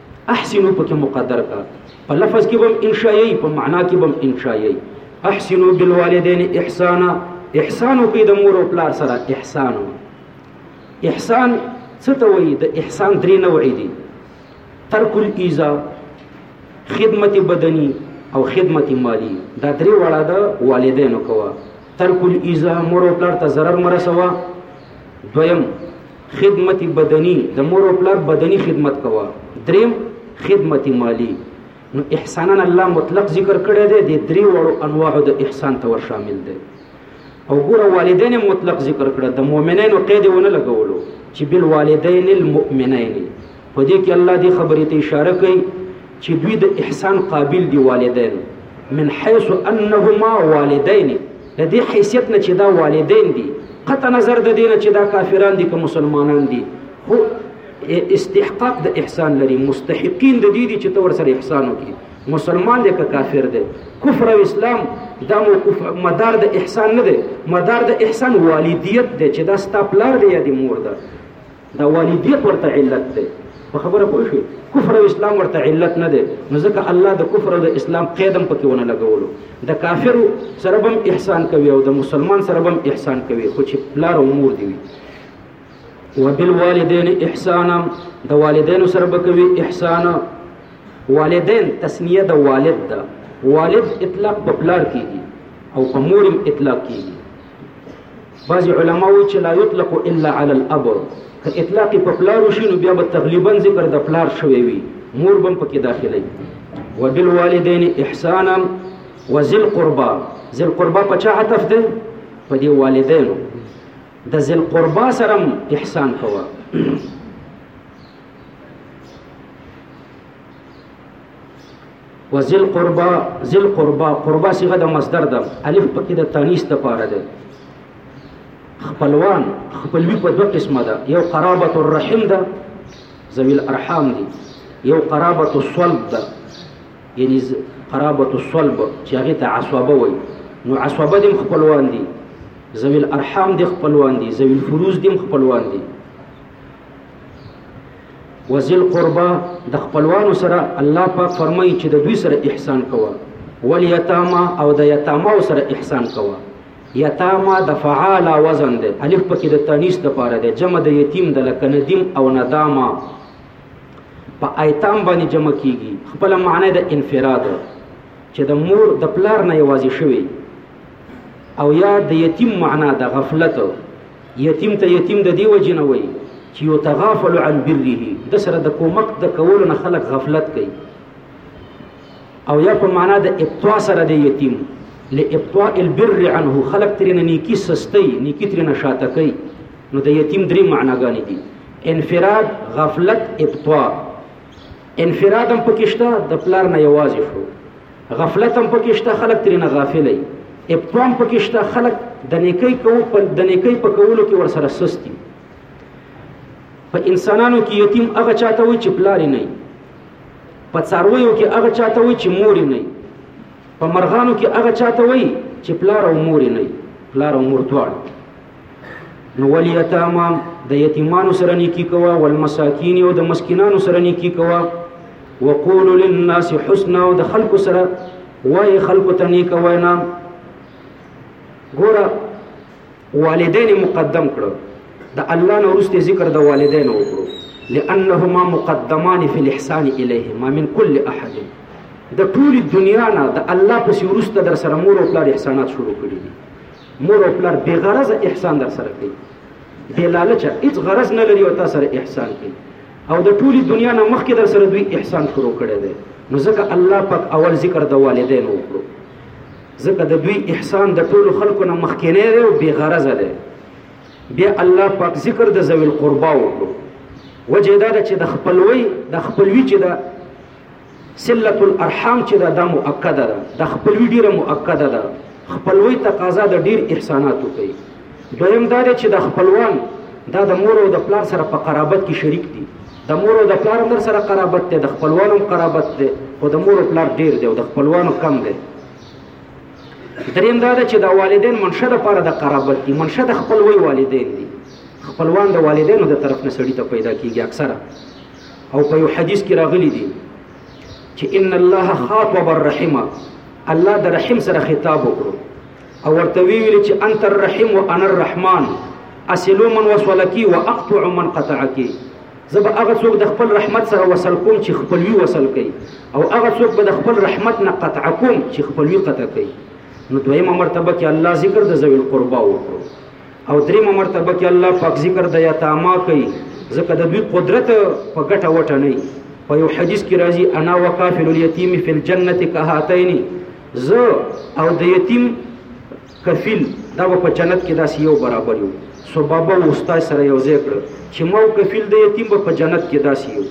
احسنو پکې مقدر کا په لفظ کې بم انشایي په معنا کې بم انشایي احسنو بالوالدین احسانا احسانو کې د مور او پلار سره احسانو احسان څه ته وایي د احسان درې نوعې دي ترک الاذا خدمت بدني او خدمت مالی دا درې واړه د والدینو کوه ترک الاذا مور او پلار ته ضرر مرسوا دویم خدمت بدنی د مور او پلار بدنی خدمت کوه دریم خدمت مالی نو احسانا الله مطلق ذکر کړی دی د درې وړو انواع د احسان ته ور شامل دی او ګوره والدین مطلق ذکر کړه د مؤمنانو قید ونه لګولو چې بل والدین المؤمنین په دې کې الله دې خبرې ته اشاره کوي چې دوی د احسان قابل دي والدین من حيث انهما والدین د دې حیثیت نه چې دا والدین دي قطع نظر د دې نه چې دا کافران دي که مسلمانان دي خو استحقاق د احسان لري مستحقین د دې دي چې تور سره احسان وکړي مسلمان دی که کافر دی کفر او اسلام دا موقف مدار د احسان نه دی مدار د احسان والدیت دی چې دا ستا پلار دی یا د مور ده دا والدیت ورته علت دی په خبره پوه شوي کفر او اسلام ورته علت نه دی نو ځکه الله د کفر او د اسلام قید هم پکې ونه لګولو د کافر سره به هم احسان کوي او د مسلمان سره به هم احسان کوي خو چې پلار او مور دی وي وبالوالدین احسانا د والدینو سره به کوي احسان والدین تسنیه د والد ده والد اطلاق په پلار کیږي او په مور اطلاق کیږي بعضې علماء وایي چې لا یطلق الا علی الاب که اطلاق یې په پلار وشي نو بیا به تغلیبا ذکر د پلار شوی وي مور به هم پکې داخلوي وبالوالدین احسانا وذي القربى ذي القربى په چا عطف دی په دې والدینو د ذل قربا سره احسان کوه وذل قربا ذل قربا قربا صيغه د مصدر ده الف پکې د تانیث د پاره ده خپلوان خپلوي په دوه قسمه ده یو قرابت الرحم ده ذوی الارحام دي یو قرابت الصلب ده یعنی قرابت الصلب چې هغه ته عصبه وي نو عصبه دي خپلوان دي ذوی الارحام دي خپلوان دي ذوی الفروز دي خپلوان دي وذی القربی د خپلوانو سره الله پاک فرمایي چې د دوی سره احسان کوه والیتاما او د یتاماو سره احسان کوه یتاما د فعالا وزن دی الف پکې د تانیس د پاره دی جمع د یتیم د لکه ندیم او نداما په ایتام باندې جمع کیږي خپل معنی د انفراد چې د مور د پلار نه یوازې شوی او یا د یتیم معنا د غفلت یتیم ته یتیم د دې وجې نه وایي چې یو تغافل عن بره د سره د کومک د کولو نه خلک غفلت کوي او یا په معنا د ابطا سره د یتیم لابطاء البر عنه خلق ترې نه نیکی سستي نیکی ترې نه شاته کوي نو د یتیم درې معناګانې دي انفراد غفلت ابطاء انفراد هم پکې شته د پلار نه یوازې شو غفلت هم پکې شته خلک ترې نه غافل وي ابتوا هم پکې شته خلک د نیکۍ کوو په د نیکۍ په کولو کې ورسره سست دي په انسانانو کې یتیم هغه چاته وي چې پلار نه وي په څارویو کې هغه چاته وي چې مور نه وي په مرغانو کې هغه چاته وي چې پلار او مور نه وي پلار او مور دواړه نو ول یتاما د یتیمانو سره نیکی کوا ول مساکین او د مسکینانو سره نیکی کوا وقول للناس حسنا او د خلق سره وای خلق ته نیک وینا ګوره والدین مقدم کړو د الله نو رسته ذکر د والدین وکړو لانهما مقدمان فی الاحسان الیهما من کل احد د ټول دنیا نه د الله په سیورسته در سره مور او پلار احسانات شروع کړی دي مور او پلار بې غرضه احسان در سره کوي بې لالچه هیڅ غرض نه لري او تا سره احسان کوي او د ټولي دنیا نه مخکې در سره دوی احسان شروع کړی دی نو ځکه الله پاک اول ذکر د والدینو وکړو ځکه د دوی احسان د ټولو خلکو نه مخکینی دی او بې غرضه دی بیا الله پاک ذکر د ذوی القربا وکړو وجه دا ده چې د خپلوي د خپلوي چې ده صلة الارحام چې دا د مؤکده ده د خپلوي ډیره مؤکده ده خپلوي تقاضا د ډیر احساناتو کوي دویم دا چې د خپلوان دا د مور او د پلار سره په قرابت کې شریک دي د مور او د پلار هم سره قرابت دی د خپلوانو هم قرابت دی خو د مور او پلار ډیر دی او د خپلوانو کم دی دریم دا ده چې د والدین منشه لپاره د قرابت دي منشه د خپلوي والدین دي خپلوان د والدینو د طرف نه سړی ته پیدا کیږي اکثره او په یو حدیث کې راغلی دی چې ان الله خاطب الرحمه الله د رحم سره خطاب وکړو او ورته ویل چې انت الرحیم و انا الرحمن اسلو من وصلکی و اقطع من قطعکی زب هغه څوک د خپل رحمت سره وصل کوم چې خپلوي وصل کوي او هغه څوک به د خپل رحمت نه قطع کوم چې خپلوي قطع کوي نو دویمه مرتبه کې الله ذکر د ذوی القربا وکړو او دریمه مرتبه کې الله پاک ذکر د یتاما کوي ځکه د دوی قدرت په ګټه وټه نه په یو حدیث کې راځي انا وکافل الیتیم فی الجنه کهاتین زه او د یتیم کفیل دا په جنت کې داسې یو برابر یو سو بابا او استاد سره یو ځای کړ چې ما او کفیل د یتیم په جنت کې داسې یو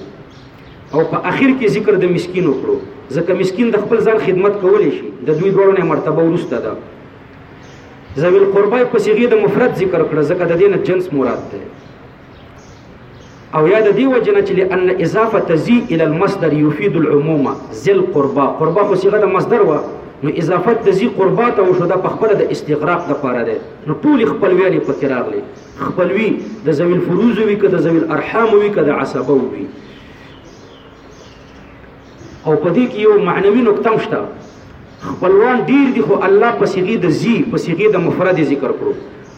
او په اخر کې ذکر د مسکین وکړو ځکه مسکین د خپل ځان خدمت کولی شي د دوی دوړنه مرتبه ورسته ده ذوی القربای په صيغه د مفرد ذکر کړه ځکه د دې نه جنس مراد دی او یا د دې وجه نه چې لأن اضافه تزي الى المصدر يفيد العموم ذل قربا قربا خو صيغه د مصدر و نو اضافه تزي قربا ته وشو د خپل د استغراق د پاره ده نو ټول خپل ویلې پکې راغلي خپلوي د ذوی الفروز وی که د ذوی الارحام وی که د عصبه وی او په دې کې یو معنوي نکته هم شته خپلوان ډیر دي خو الله په صيغه د زی په صيغه د مفرد ذکر کړو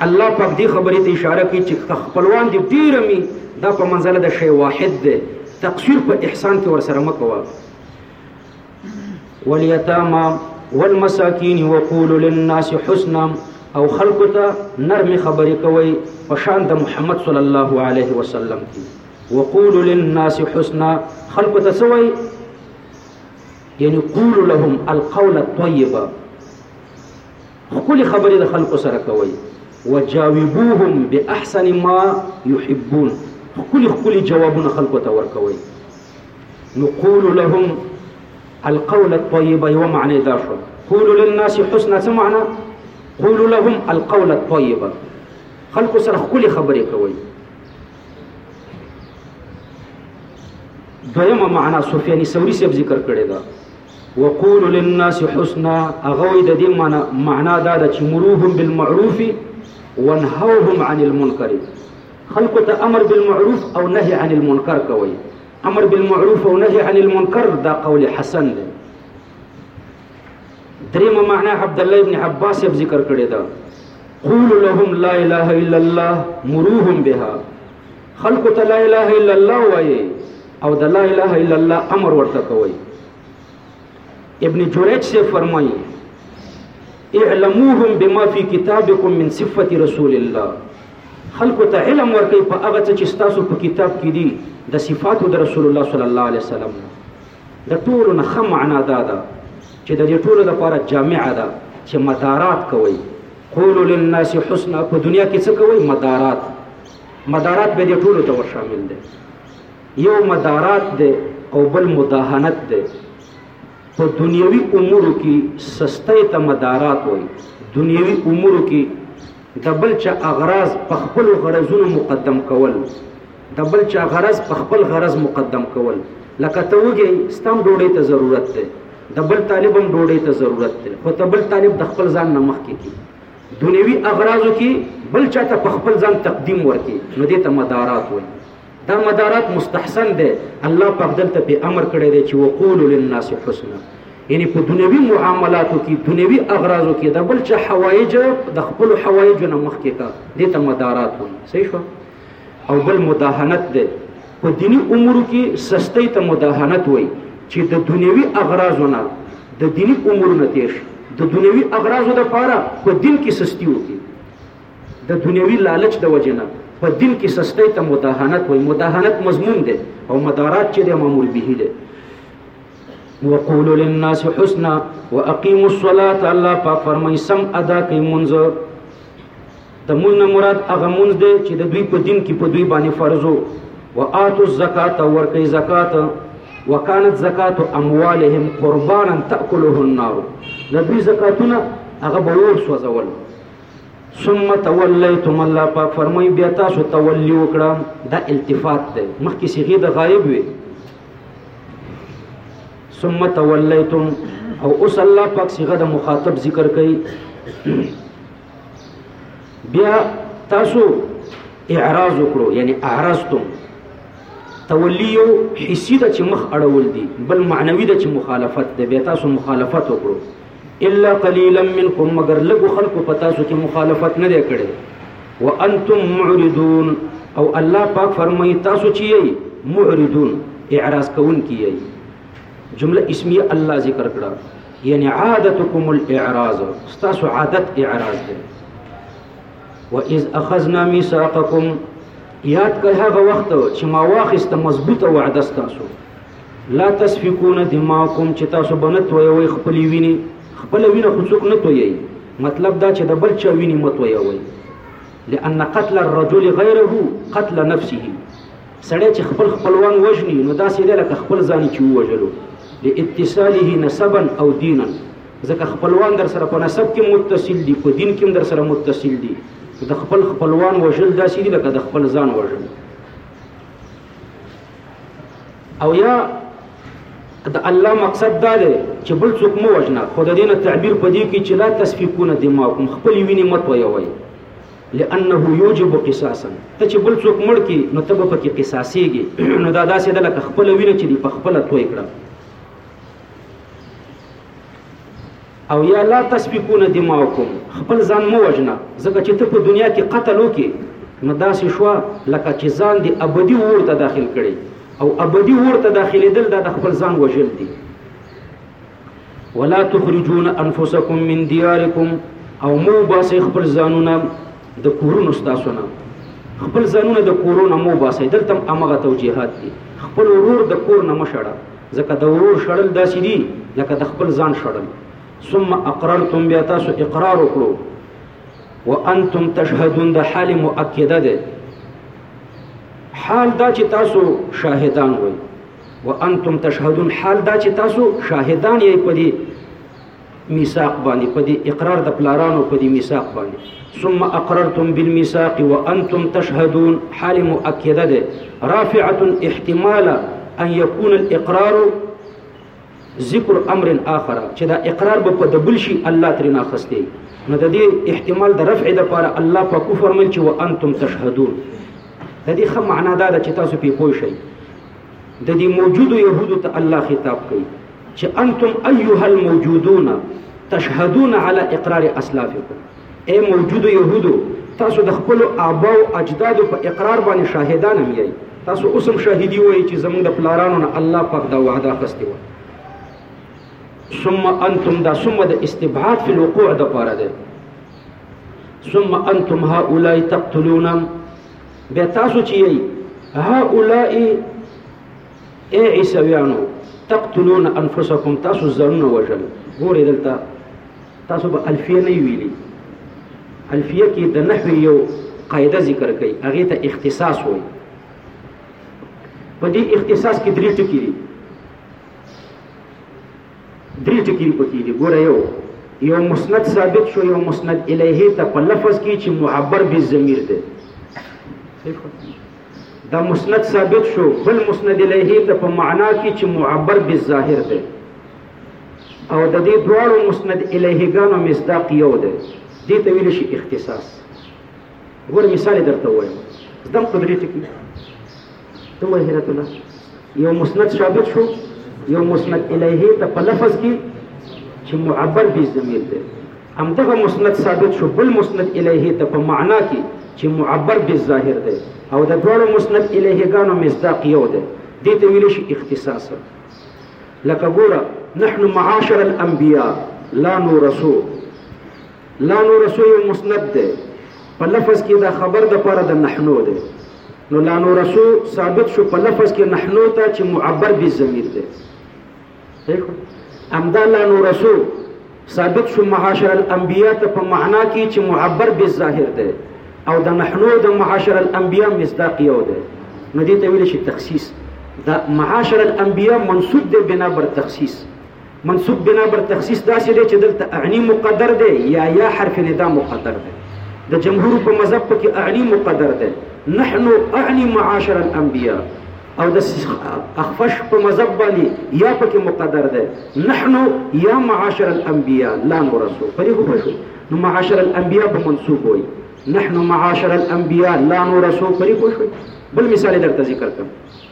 الله پاک دې خبرې ته اشاره کوي چې خپلوان دي ډیر می دا په منزله د شی واحد ده تقصیر په احسان کې ورسره مکوا ولیتاما والمساکین وقولوا للناس حسنا او خلکو ته نرم خبرې کوي په شان د محمد صلی الله علیه وسلم کې وقول للناس حسنا خلق ته سوي یعنی قول لهم القول الطيب خپل خبرې د خلکو سره کوي وجاوبوهم باحسن ما يحبون خپل خپل جوابونه خلکو ته ورکوي نقول لهم القول الطيب یو معنی دا شو قول للناس حسنا څه معنی قول لهم القول الطيب خلکو سره خپل خبرې کوي دویمه معنا سفیانی ثوری سیب ذکر کړی دا وقول للناس حسنا هغه د دې معنا معنا دا ده چې مروهم بالمعروف وانهوهم عن المنکر خلق ته امر بالمعروف او نهي عن المنکر کوي امر بالمعروف او نهي عن المنکر دا قول حسن دی دریم معنی عبد الله ابن عباس یې ذکر کړی دا قول لهم لا اله الا الله مروهم بها خلق ته لا اله الا الله وایي او د لا اله الا الله امر ورته کوي ابن جریج سے فرمایي اعلموهم بما في كتابكم من صفه رسول الله خلق ته علم ورکړي په هغه څه چې تاسو په کتاب کې دي د صفاتو د رسول الله صلی الله علیه وسلم د ټولو نه ښه معنا دا ده چې د دې ټولو لپاره جامعه ده چې مدارات کوي قولو للناس حسنا په دنیا کې څه کوي مدارات مدارات به دې ټولو ته ور شامل دي یو مدارات دی او بل مداهنت دی په دنیوي امورو کې سستۍ ته مدارات وایي دنیوي امورو کې د بل چا اغراض په خپل غرضونو مقدم کول د بل چا غرض په خپل غرض مقدم کول لکه ته وګي ستم ډوډۍ ته ضرورت ده د بل طالب هم ډوډۍ ته ضرورت ده خو ته بل طالب د خپل ځان نه مخکې کی دنیوي اغراضو کې بل چا ته په خپل ځان تقدیم ورکې نو دې ته مدارات وایي دا مدارات مستحسن دی الله پاک دلته په امر کړی دی چې وقول للناس حسنا یعنی په دنیوي معاملاتو کې دنیوي اغراضو کې د بل چا حوایج د خپل حوایج نه مخکې کا دې ته مدارات وایي صحیح شو او بل مداهنت دی په دینی امورو کې سستۍ ته مداهنت وایي چې د دنیوي اغراضو نه د دینی امور نه تیر د دنیوي اغراضو لپاره په دین کې سستی وکړي د دنیوي لالچ د وجې نه په دین کې سستۍ ته مداهنت وایي مداهنت مضمون دی او مدارات چې دی معمول به دی وقولوا للناس حسنا واقيموا الصلاه الله پاک فرمای سم ادا کوي منځ د مونږ نه مراد هغه مونږ دی چې د دوی په دین کې په دوی باندې فرضو واتو الزکات ورکې زکات وکانت زکات اموالهم قربانا تاكله النار د دوی زکاتونه هغه به ور سوځول ثم تولیتم الله پاک فرمای بیا تاسو تولی وکړه دا التفات ده مخکې صيغه د غایب وي ثم تولیتم او اوس الله پاک صيغه د مخاطب ذکر کوي بیا تاسو اعراض وکړو یعنی اعرضتم تولیو حسی د چې مخ اړول دي بل معنوي د چې مخالفت ده بیا تاسو مخالفت وکړو الا قليلا منكم مگر لګو خلکو پتا سو کې مخالفت نه کړي وانتم معرضون او الله پاک فرمایي تاسو چې یي معرضون اعراض کوون کې یي جمله اسمیه الله ذکر کړه یعنی عادتکم الاعراض تاسو عادت اعراض ده واذ اخذنا ميثاقكم یاد کړه هغه وخت چې ما واخسته مضبوطه وعده تاسو لا تسفکون دماکم چې تاسو بنت وي وي خپل ویني خپل وینه خو څوک نه توي مطلب دا چې د بل چا ویني مت وي وي لأن قتل الرجل غيره قتل نفسه سړی چې خپل خپلوان وژني نو دا سیده لکه خپل ځان چې وژلو لاتصاله نسبا او دینا ځکه خپلوان در سره په نسب کې متصل دي په دین کې در سره متصل دي د خپل خپلوان وژل دا سیده لکه د خپل ځان وژل او یا د الله مقصد دا دی چې بل څوک مو وژنه خو د دینه تعبیر په دې کې چې لا تصفیقونه دماغکم خپل ویني مت ویوي لانه یوجب قصاصا ته چې بل څوک مړ کی نو تبه پکې قصاصيږي نو دا داسې د لکه خپل وینه چې په خپل توې کړه او یا لا تسبقون دماؤکم خپل ځان مو وجنه ځکه چې ته په دنیا کې قتل وکې نو داسې شو لکه چې ځان دی ابدي اور ته داخل کړي او ابدي اور ته داخلېدل دا د خپل ځان وجل دي ولا تخرجون انفسکم من دیارکم او مو باسه خپل ځانونه د کورونو ستاسو نه خپل ځانونه د کورونو مو باسه دلته هغه توجيهات دي خپل ورور د کور نه مشړه ځکه د ورور شړل داسې دي لکه د خپل ځان شړل ثم اقررتم بیا تاسو اقرار وکړو وانتم تشهدون د حال مؤکده ده حال دا چې تاسو شاهدان وئ وانتم تشهدون حال دا چې تاسو شاهدان یې پدې میثاق باندې په دې اقرار د پلارانو په دې میثاق باندې ثم اقررتم بالميثاق وانتم تشهدون حال مؤكده ده رافعه احتمال ان يكون الاقرار ذکر امر اخر چې دا اقرار به په دبل شي الله ترنا خسته نو د دې احتمال د رفع د لپاره الله په کو فرمایل چې وانتم تشهدون د دې خه معنا دا ده چې تاسو په پوه شئ د دې موجودو يهودو ته الله خطاب کوي چې انتم ايها الموجودون تشهدون على اقرار اسلافكم اي موجودو يهودو تاسو د خپل آبا او اجدادو په اقرار باندې شاهدان هم یی تاسو اوس هم شاهدی وای چې زموږ د پلارانو نه الله پاک دا وعده خسته و ثم انتم دا ثم د استبعاد فی الوقوع د پاره ده ثم انتم هؤلاء تقتلون بیا تاسو چې یی هؤلاء اے عیسویانو تقتلون انفسکم تاسو ځانونه وژل ګورې دلته تاسو به الفیه نه ویلي الفیه کې د نحوی یو قاعده ذکر کړي هغه ته اختصاص وایي په دې اختصاص کې درې ټکي دي درې ټکي پکې دي ګوره یو یو مسند ثابت شو یو مسند الیه ته په لفظ کې چې معبر به ضمیر دی دا مسند ثابت شو بل مسند الیه ته په معنا کې چې معبر به ظاهر دی او د دې دواړو مسند الیه ګانو مصداق یو دی دې ته ویل شي اختصاص ګوره مثال درته وایم زدم قدرت کې دومره حیرتونه یو مسند ثابت شو یو مسند الیه ته په لفظ کې چې معبر به ضمیر دی همدغه مسند ثابت شو بل مسند الیه ته په معنا کې چې معبر به ظاهر دی او د دواړو مسند الیه ګانو مصداق یو دی دې ته ویل شي اختصاص لکه ګوره نحن معاشر الانبیاء لا نورثو لا نور سو یو مسند ده په لفظ کې دا خبر د پاره د نحنو ده نو لا نور سو ثابت شو په لفظ کې نحنو ته چې معبر به ضمیر ده امدا لا نور سو ثابت شو معاشر الانبیاء ته په معنا کې چې معبر به ظاهر ده او د نحنو د معاشر الانبیاء مصداق یو ده نو دې ته ویل شي تخصیص دا معاشر الانبیاء منصوب دی بنا بر تخصیص منصوب بنا بر تخصیص داسې دی چې دلته اعنی مقدر دی یا یا حرف ندا مقدر دی د جمهور په مذهب په کې اعنی مقدر دی نحن اعنی معاشر الانبیاء او د اخفش په مذهب باندې یا په کې مقدر دی نحن یا معاشر الانبیاء لا نرسو په دې خو شو نو معاشر الانبیاء به منصوب وي نحن معاشر الانبیاء لا نرسو په دې خو شو بل مثال درته ذکر کوم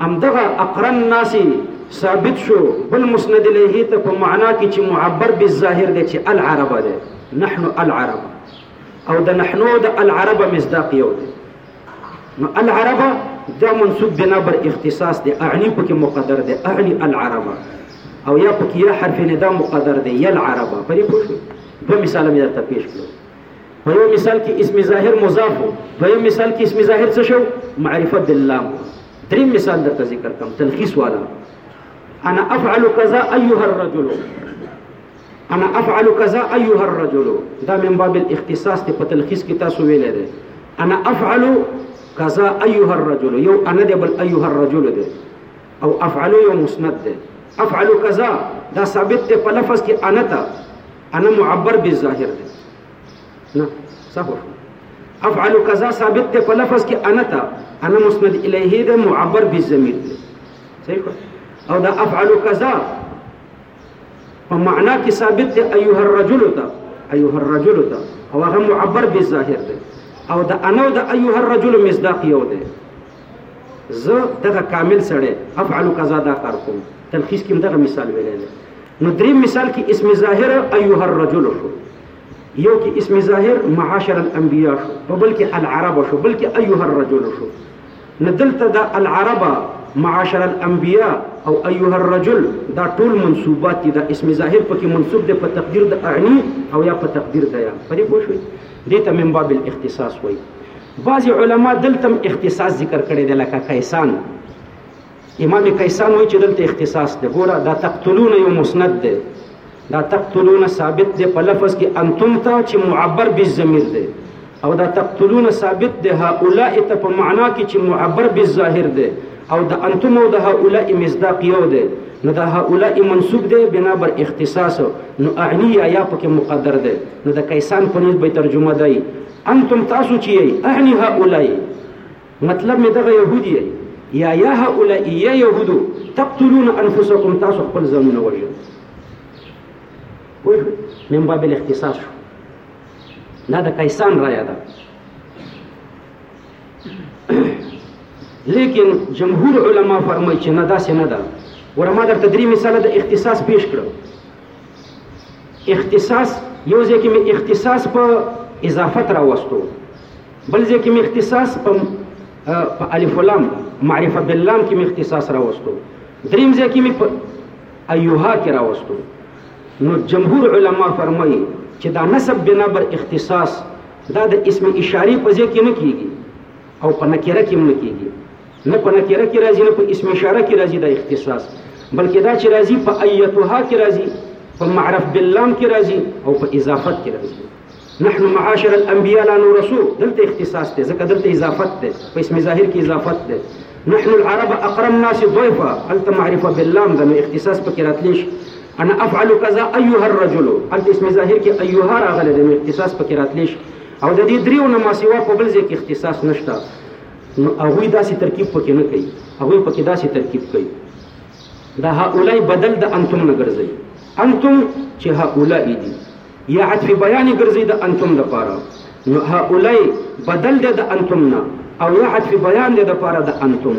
همدغه اقرن ناسی ثابت شو بل مسند الیه ته په معنا کې چې معبر بالظاهر دی چې العرب دی نحن العرب او د نحنو د العرب مصداق یو دی نو العرب دا منصوب بنا بر اختصاص دی اعنی پکې مقدر دی اعنی العرب او یا پکې یا حرف ندا مقدر دی یا العرب په دې پوښتنه دوه مثال مې درته پیښ کړو په یو مثال کې اسم ظاهر مضاف وو دویم مثال کې اسم ظاهر څه شو معرفه باللام دریم مثال درته ذکر کوم تلخیص والا انا افعل كذا ايها الرجل انا افعل كذا ايها الرجل دا من باب الاختصاص ته په تلخیص کې تاسو ویل دي انا افعل كذا ايها الرجل یو انا دی بل ايها الرجل دی او افعل یو مسند دی افعل كذا دا ثابت ته په لفظ کې انا ته انا معبر بالظاهر دی نه صح افعل کذا ثابت ته په لفظ کې انا تا انا مسند الیه ده معبر بالضمیر ده صحیح او دا افعل کذا په معنا کې ثابت ده ایها الرجل تا ایها الرجل تا او هغه معبر بالظاهر ده او دا انا او دا ایها الرجل مصداق یو ده زه دغه کامل سړی افعل کذا دا کار کوم تلخیص کې دغه مثال ویلی دی نو دریم مثال کې اسم ظاهر ایها الرجل شو یو کې اسم ظاهر معاشر الانبیاء شو په بل کې العرب شو بل کې ایها الرجل شو نو دلته دا العرب معاشر الانبیاء او ایها الرجل دا ټول منصوبات دي دا اسم ظاهر پکې منصوب دی په تقدیر د اعنی او یا په تقدیر د یا پرې پوه شئ دې ته من باب الاختصاص وایي بعضې علما دلته هم اختصاص ذکر کړی دی لکه کیسان امام کیسان وایي چې دلته اختصاص دی ګوره دا تقتلون یو مسند دی دا تقتلون ثابت دی په لفظ کې انتم ته چې معبر بالضمیر دی او دا تقتلون ثابت دی هؤلاء ته په معنا کې چې معبر بالظاهر دی او د انتم او د هؤلاء مصداق یو دی نو د هؤلاء منصوب دی بنا بر اختصاص نو اعنی یا یا پکې مقدر دی نو د کیسان په نسبت به ترجمه دی انتم تاسو چې یې اعنی هؤلاء مطلب مې دغه يهودي یا یا هؤلاء یا يهودو تقتلون انفسکم تاسو خپل ځانونه وژل وژل من باب الاختصاص دا د کیسان رایا ده لیکن جمهور علما فرمایي چې نه داسې نه ده ورما در تدری مثال د اختصاص پیش کړو اختصاص یو ځکه می اختصاص په اضافت راوستو بل ځکه می اختصاص په په الف لام معرفه باللام کې می اختصاص راوستو دریم ځکه می په ایوها کې راوستو نو جمهور علما فرمایي چې دا نسب بنا بر اختصاص دا د اسم اشارې په ځای کې نه کېږي او په نکره کې هم نه کېږي نه په نکره کې راځي نه په اسم اشاره کې راځي دا اختصاص بلکې دا چې راځي په ایتها کې راځي په معرف باللام کې راځي او په اضافت کې راځي نحن معاشر الانبیاء لا نورثو دلته اختصاص ته ځکه دلته اضافت ده په اسم ظاهر کې اضافت ده نحن العرب اقرا الناس ضيفا الته معرفه باللام ده نو اختصاص پکې راتلی شي انا افعل كذا ايها الرجل الته اسم ظاهر کې ايها راغلی ده نو اختصاص پکې راتلی شي او د دې دریو نه ماسیوا په بل ځای کې اختصاص نشته نو هغوی داسې ترکیب پکې نه کوي هغوی پکې داسې ترکیب کوي دا هؤلاء بدل د انتم نه ګرځي انتم چې هؤلاء دي یا عطف بیان ګرځي د انتم د پاره نو هؤلاء بدل دی د انتم نه او یا عطف بیان دی د پاره د انتم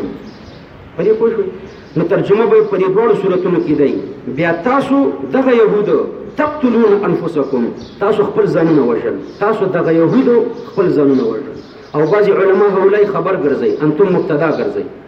په دې پوه شوي نو ترجمه به په دې دواړو صورتونو کې دی بیا تاسو دغه یهودو تقتلون انفسکم تاسو خپل ځانونه وژل تاسو دغه یهودو خپل ځانونه وژل او بعضی علما هؤلاء خبر ګرځي انتم مبتدا ګرځي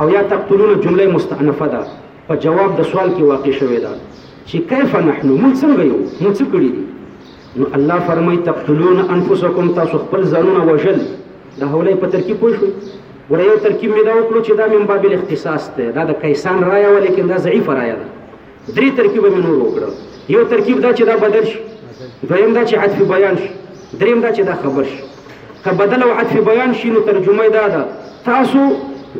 او یا تقتلون جمله مستأنفه ده په جواب د سوال کې واقع شوې ده چې کیف نحن مون څنګه یو مون څه کړی دي نو الله فرمای تقتلون انفسکم تاسو خپل ځانونه وژل د حولې په ترکیب پوه شو ور یو ترکیب مې دا وکړو چې دا من باب الاختصاص ده دا د کیسان رایا ولیکن دا ضعیف رایا ده درې ترکیبه مې نور وکړل یو ترکیب دا چې دا بدل شي دویم دا چې عطف بیان شي دریم دا چې دا خبر شي که بدل او عطف بیان شي نو ترجمه دا ده تاسو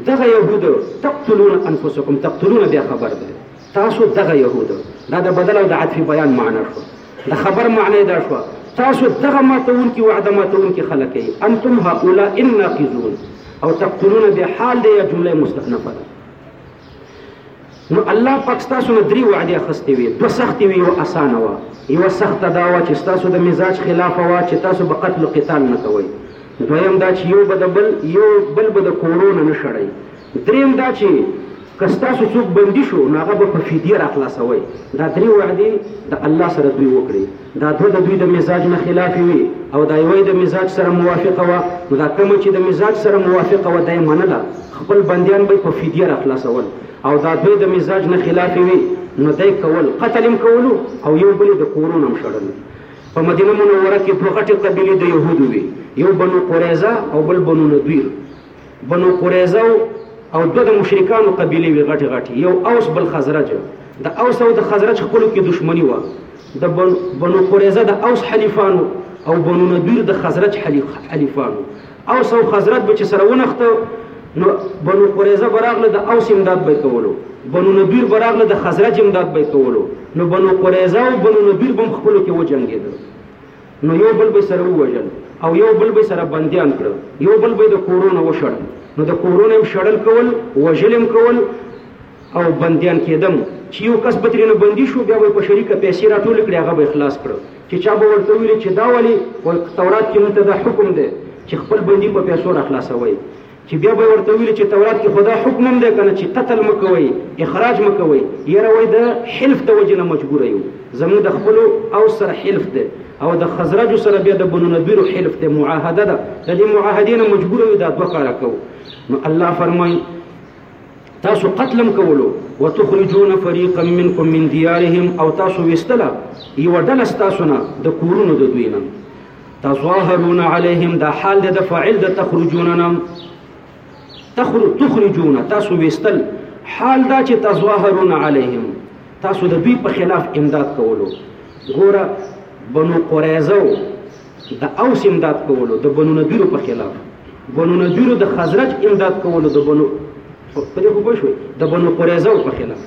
دغه يهود تقتلون انفسکم تقتلون بیا خبر ده تاسو دغه يهود دا د بدل او د عطف بیان معنی شو د خبر معنی دا شو تاسو دغه ماتون کی وعده ماتون کی خلک انتم هؤلاء الناقضون او تقتلون بحال دی جمله مستأنفه ده نو الله پاک ستاسو نه درې وعدې اخیستې وې دوه سختې وې یوه اسانه وه یوه سخته دا وه چې ستاسو د مزاج خلاف وه چې تاسو به قتل و قتال نه کوئ دویم دا چې یو به د بل یو بل به د کورو نه نه شړئ دریم دا چې که ستاسو څوک بندي شو نو هغه به په فدیه راخلاصوئ دا درې وعدې د الله سره دوی وکړې دا دوه د دوی د مزاج نه خلاف وي او دا یوه د مزاج سره موافقه وه نو دا کومه چې د مزاج سره موافقه وه دا یې منله خپل بندیان به په فدیه را خلاصول او دا دوی د مزاج نه خلاف وي نو دی کول قتل هم کولو او یو بل د کورونو هم شړل په مدینه منوره کې دوه غټې قبیلې د یهودو وي یو بنو قریظه او بل بنو نضیر بنو قریظه او دوه د مشرکانو قبیلې وې غټې غټې یو اوس بل خزرج د اوس او د خزرج خپلو کې دښمني وه د بنو قریظه د اوس حلیفانو او بنو نبیر د خزرج حلیفانو اوس او خزرج به چې سره ونښته نو بنو قریظه براغله د اوس امداد به کولو بنو نبیر براغله د خزرج امداد به کولو نو بنو قریظه او بنو نبیر به خپلو کې وجنګېدل نو یو بل به سره ووژل او یو بل به سره بندیان کړ یو بل به د کورونه وشړ نو د کورونه هم شړل کول وژل هم کول او بندیان کېدم چې یو کس به ترېنه بندي شو بیا به یې په شریکه پیسې راټولې کړې هغه به یې خلاص کړ چې چا به ورته ویلې چې دا ولې وایي تورات کې موږ ته دا حکم دی چې خپل بندي په پیسو راخلاصوئ چې بیا به یې ورته ویل چې تورات کې خو دا حکم هم دی کنه چې قتل مه کوئ، اخراج مه کوئ، یره وایي د حلف د وجې نه مجبوره یو، زموږ د خپلو اوس سره حلف دی او د خزرجو سره بیا د بنو نضیرو حلف دی، معاهده ده، د دې معاهدې نه مجبوره یو دا دوه کاره کوو، نو الله فرمایي تاسو قتل هم کولو وتخرجون فریقا منکم من دیارهم او تاسو ویستله یوه ډله ستاسو نه د کورونو د دوی نه تظاهرون علیهم دا حال د فاعل د تخرجون نم تخرج تخرجون تاسو وستل حال دا چې تظاهرون علیهم تاسو د دوی په خلاف امداد کولو ګوره بنو قریظه د اوس امداد کولو د بنو نذیر په خلاف بنو نذیر د خزرج امداد کولو د بنو په دې خو بشو د بنو قریظه په خلاف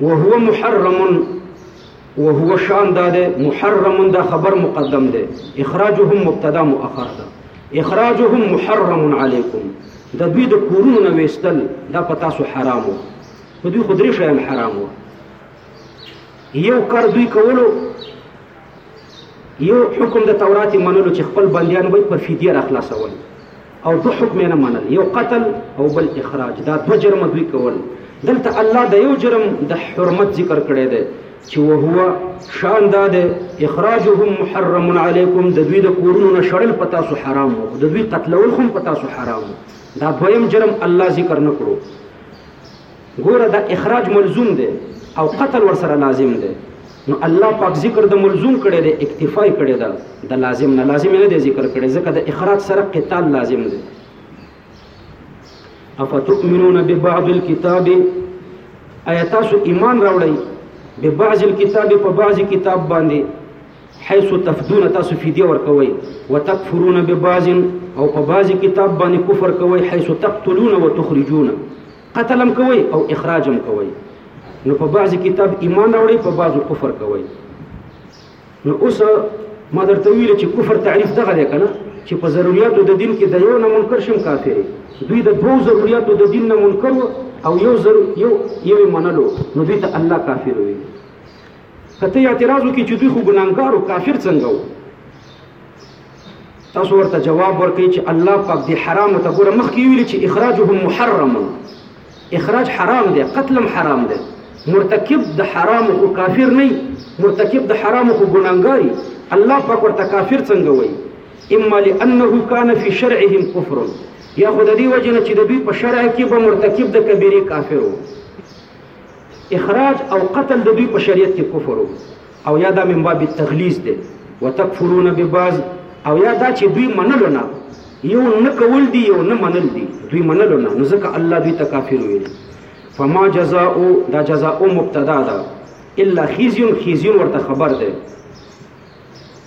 وهو محرم وهو شان دا ده محرم دا خبر مقدم ده اخراجهم مبتدا مؤخر ده اخراجهم محرم علیکم د دوی د کورونو نه وېستل دا په تاسو حرام وو په دوی خو درې شیان حرام وو یو کار دوی کولو یو حکم د تورات منلو چې خپل بندیان وای په فدیه را خلاصول او دوه حکم یې نه منل یو قتل او بل اخراج دا دوه جرمه دوی کول دلته الله د یو جرم د حرمت ذکر کړی دی چې وهو شان دا دی اخراجهم محرم علیکم د دوی د کورونو نه شړل په تاسو حرام وو د دوی قتلول هم په تاسو حرام وو دا دویم جرم الله ذکر نه کړو ګوره دا اخراج ملزوم دی او قتل ورسره لازم دی نو الله پاک ذکر د ملزوم کړي دی اکتفای کړي ده د لازم نه لازم نه دی ذکر کړي ځکه د اخراج سره قتال لازم دی افتؤمنون ببعض الكتاب آیات سو ایمان راوړی ببعض الكتاب په بعض کتاب باندې حيث تفدون تاسو فدیه ورکوي وتکفرون ببعض او په بعض کتاب باندې کفر کوي حيث تقتلون وتخرجون قتل هم کوي او اخراج هم کوي نو په بعضی کتاب ایمان راوړي په بعضو کفر کوي نو اوس ما درته ویل چې کفر تعریف دغه دی کنه چې په ضرورتو د دین کې د یو نه منکر شم کافر دوی د دوه ضرورتو د دین نه منکر او یو زر یو یو منلو نو دوی ته الله کافر وي کته اعتراض وکړي چې دوی خو ګناګار او کافر څنګه وو تاسو ورته جواب ورکړئ چې الله پاک دې حرامو ته ګوره مخکې یې ویلي چې اخراجهم محرم اخراج حرام دی قتلم حرام دی مرتکب د حرامو خو کافر نه مرتکب د حرامو خو ګناهګاري الله پاک ورته کافر څنګه وایي اما لانه كان في شرعهم كفر یا خود دې وجنه چې د دوی په شرع کې به مرتکب د کبیره کافر وو اخراج او قتل د دوی په شریعت کې کفر وو او یا دا من باب التغلیظ دی وتکفرون ببعض او یا دا چې دوی منلو نه یو نه کول دی یو نه منل دی دوی منلو نه نو ځکه الله دوی ته کافر ویل فما جزاء دا جزاء مبتدا ده الا خزي خزي ورته خبر ده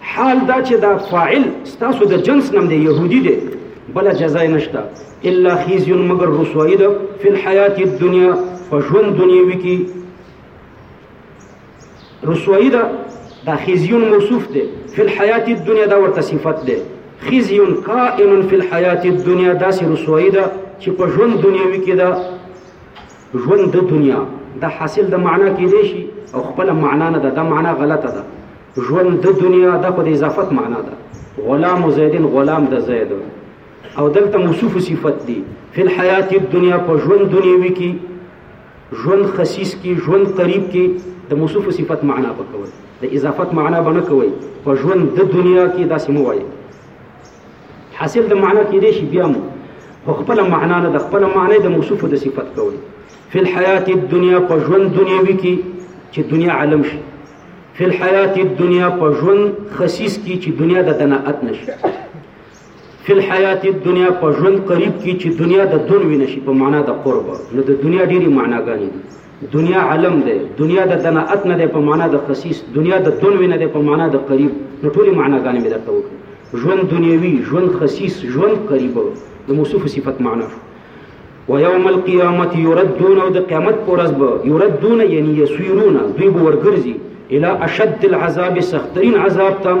حال دا چې دا فاعل ستاسو د جنس نم دی يهودي دی بل جزای نشته الا خزي مگر رسوایی ده فی الحیات الدنیا په ژوند دنیوي کې رسوایی ده دا خزي موصوف ده فی الحیات الدنیا دا ورته صفت ده خزي قائم فی الحیات الدنیا دا سی رسوایی ده چې په ژوند دنیوي کې ده ژوند د دنیا دا حاصل د معنا کې دی شي او خپل معنا نه ده دا معنا غلطه ده ژوند ده دنیا دا خو د اضافت معنا ده غلام زید غلام د زید او دلته موصوف صفت دی فی الحیات الدنیا په ژوند دنیوي کې ژوند خصیص کې ژوند قریب کې د موصوف صفت معنا بکوي د اضافت معنا بنه کوي په ژوند د دنیا کې داسې مو وایي حاصل د معنا کې دی شي بیا مو خو خپل معنا نه د خپل معنی د موصوف د صفت کوي فی الحیات الدنیا په ژوند دنیوي کې چې دنیا عالم شي فی الحیات الدنیا په ژوند خصیص کی چې دنیا د دناعت نشي فی الحیات الدنیا په ژوند قریب کی چې دنیا د دون وینه شي په معنا د قرب نو د دنیا ډیری معناګانې دي دنیا علم ده دنیا د دناعت نه ده په معنا د خصیص دنیا د دون وینه ده په معنا د قریب نو ټولې معناګانې مې درته وکړې ژوند دنیوي ژوند خصیص ژوند قریب د موصوف صفت معنا شو و یوم القیامت یردون او د قیامت پر ورځ به یردون یعنی یسیرون دوی به ورګرځي الی اشد العذاب سخترین عذاب ته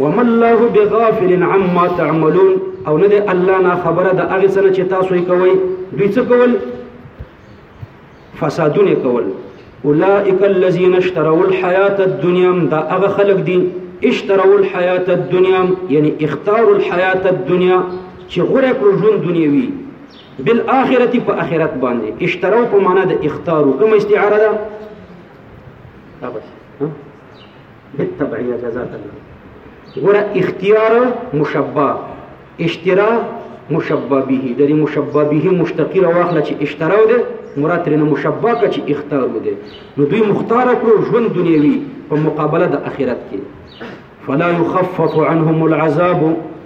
وما الله بغافل عما تعملون او نه دی الله نه خبره د هغه څه چې تاسو یې کوئ دوی څه کول فسادونه کول اولئک الذین اشتروا الحیات الدنیا دا هغه خلق دي اشتروا الحیات الدنیا یعنی اختاروا الحیات الدنیا چې غوړه کړو ژوند دنیوي بل اخرت په اخرت باندې اشتروا په معنا د اختارو کوم استعاره ده بالتبعیه جزاک الله ګوره اختیار مشبه اشترا مشبه به د مشبه به مشتقی را واخله چې اشترا ده مراد ترنه مشبه کا چې اختار ده نو دوی مختار کړو ژوند دنیوي په مقابله د اخرت کې فلا يخفف عنهم العذاب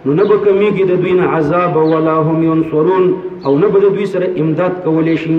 نو نه به کمیږي د دوی نه عذاب ولا هم ينصرون او نه به د دوی سره امداد کولی شي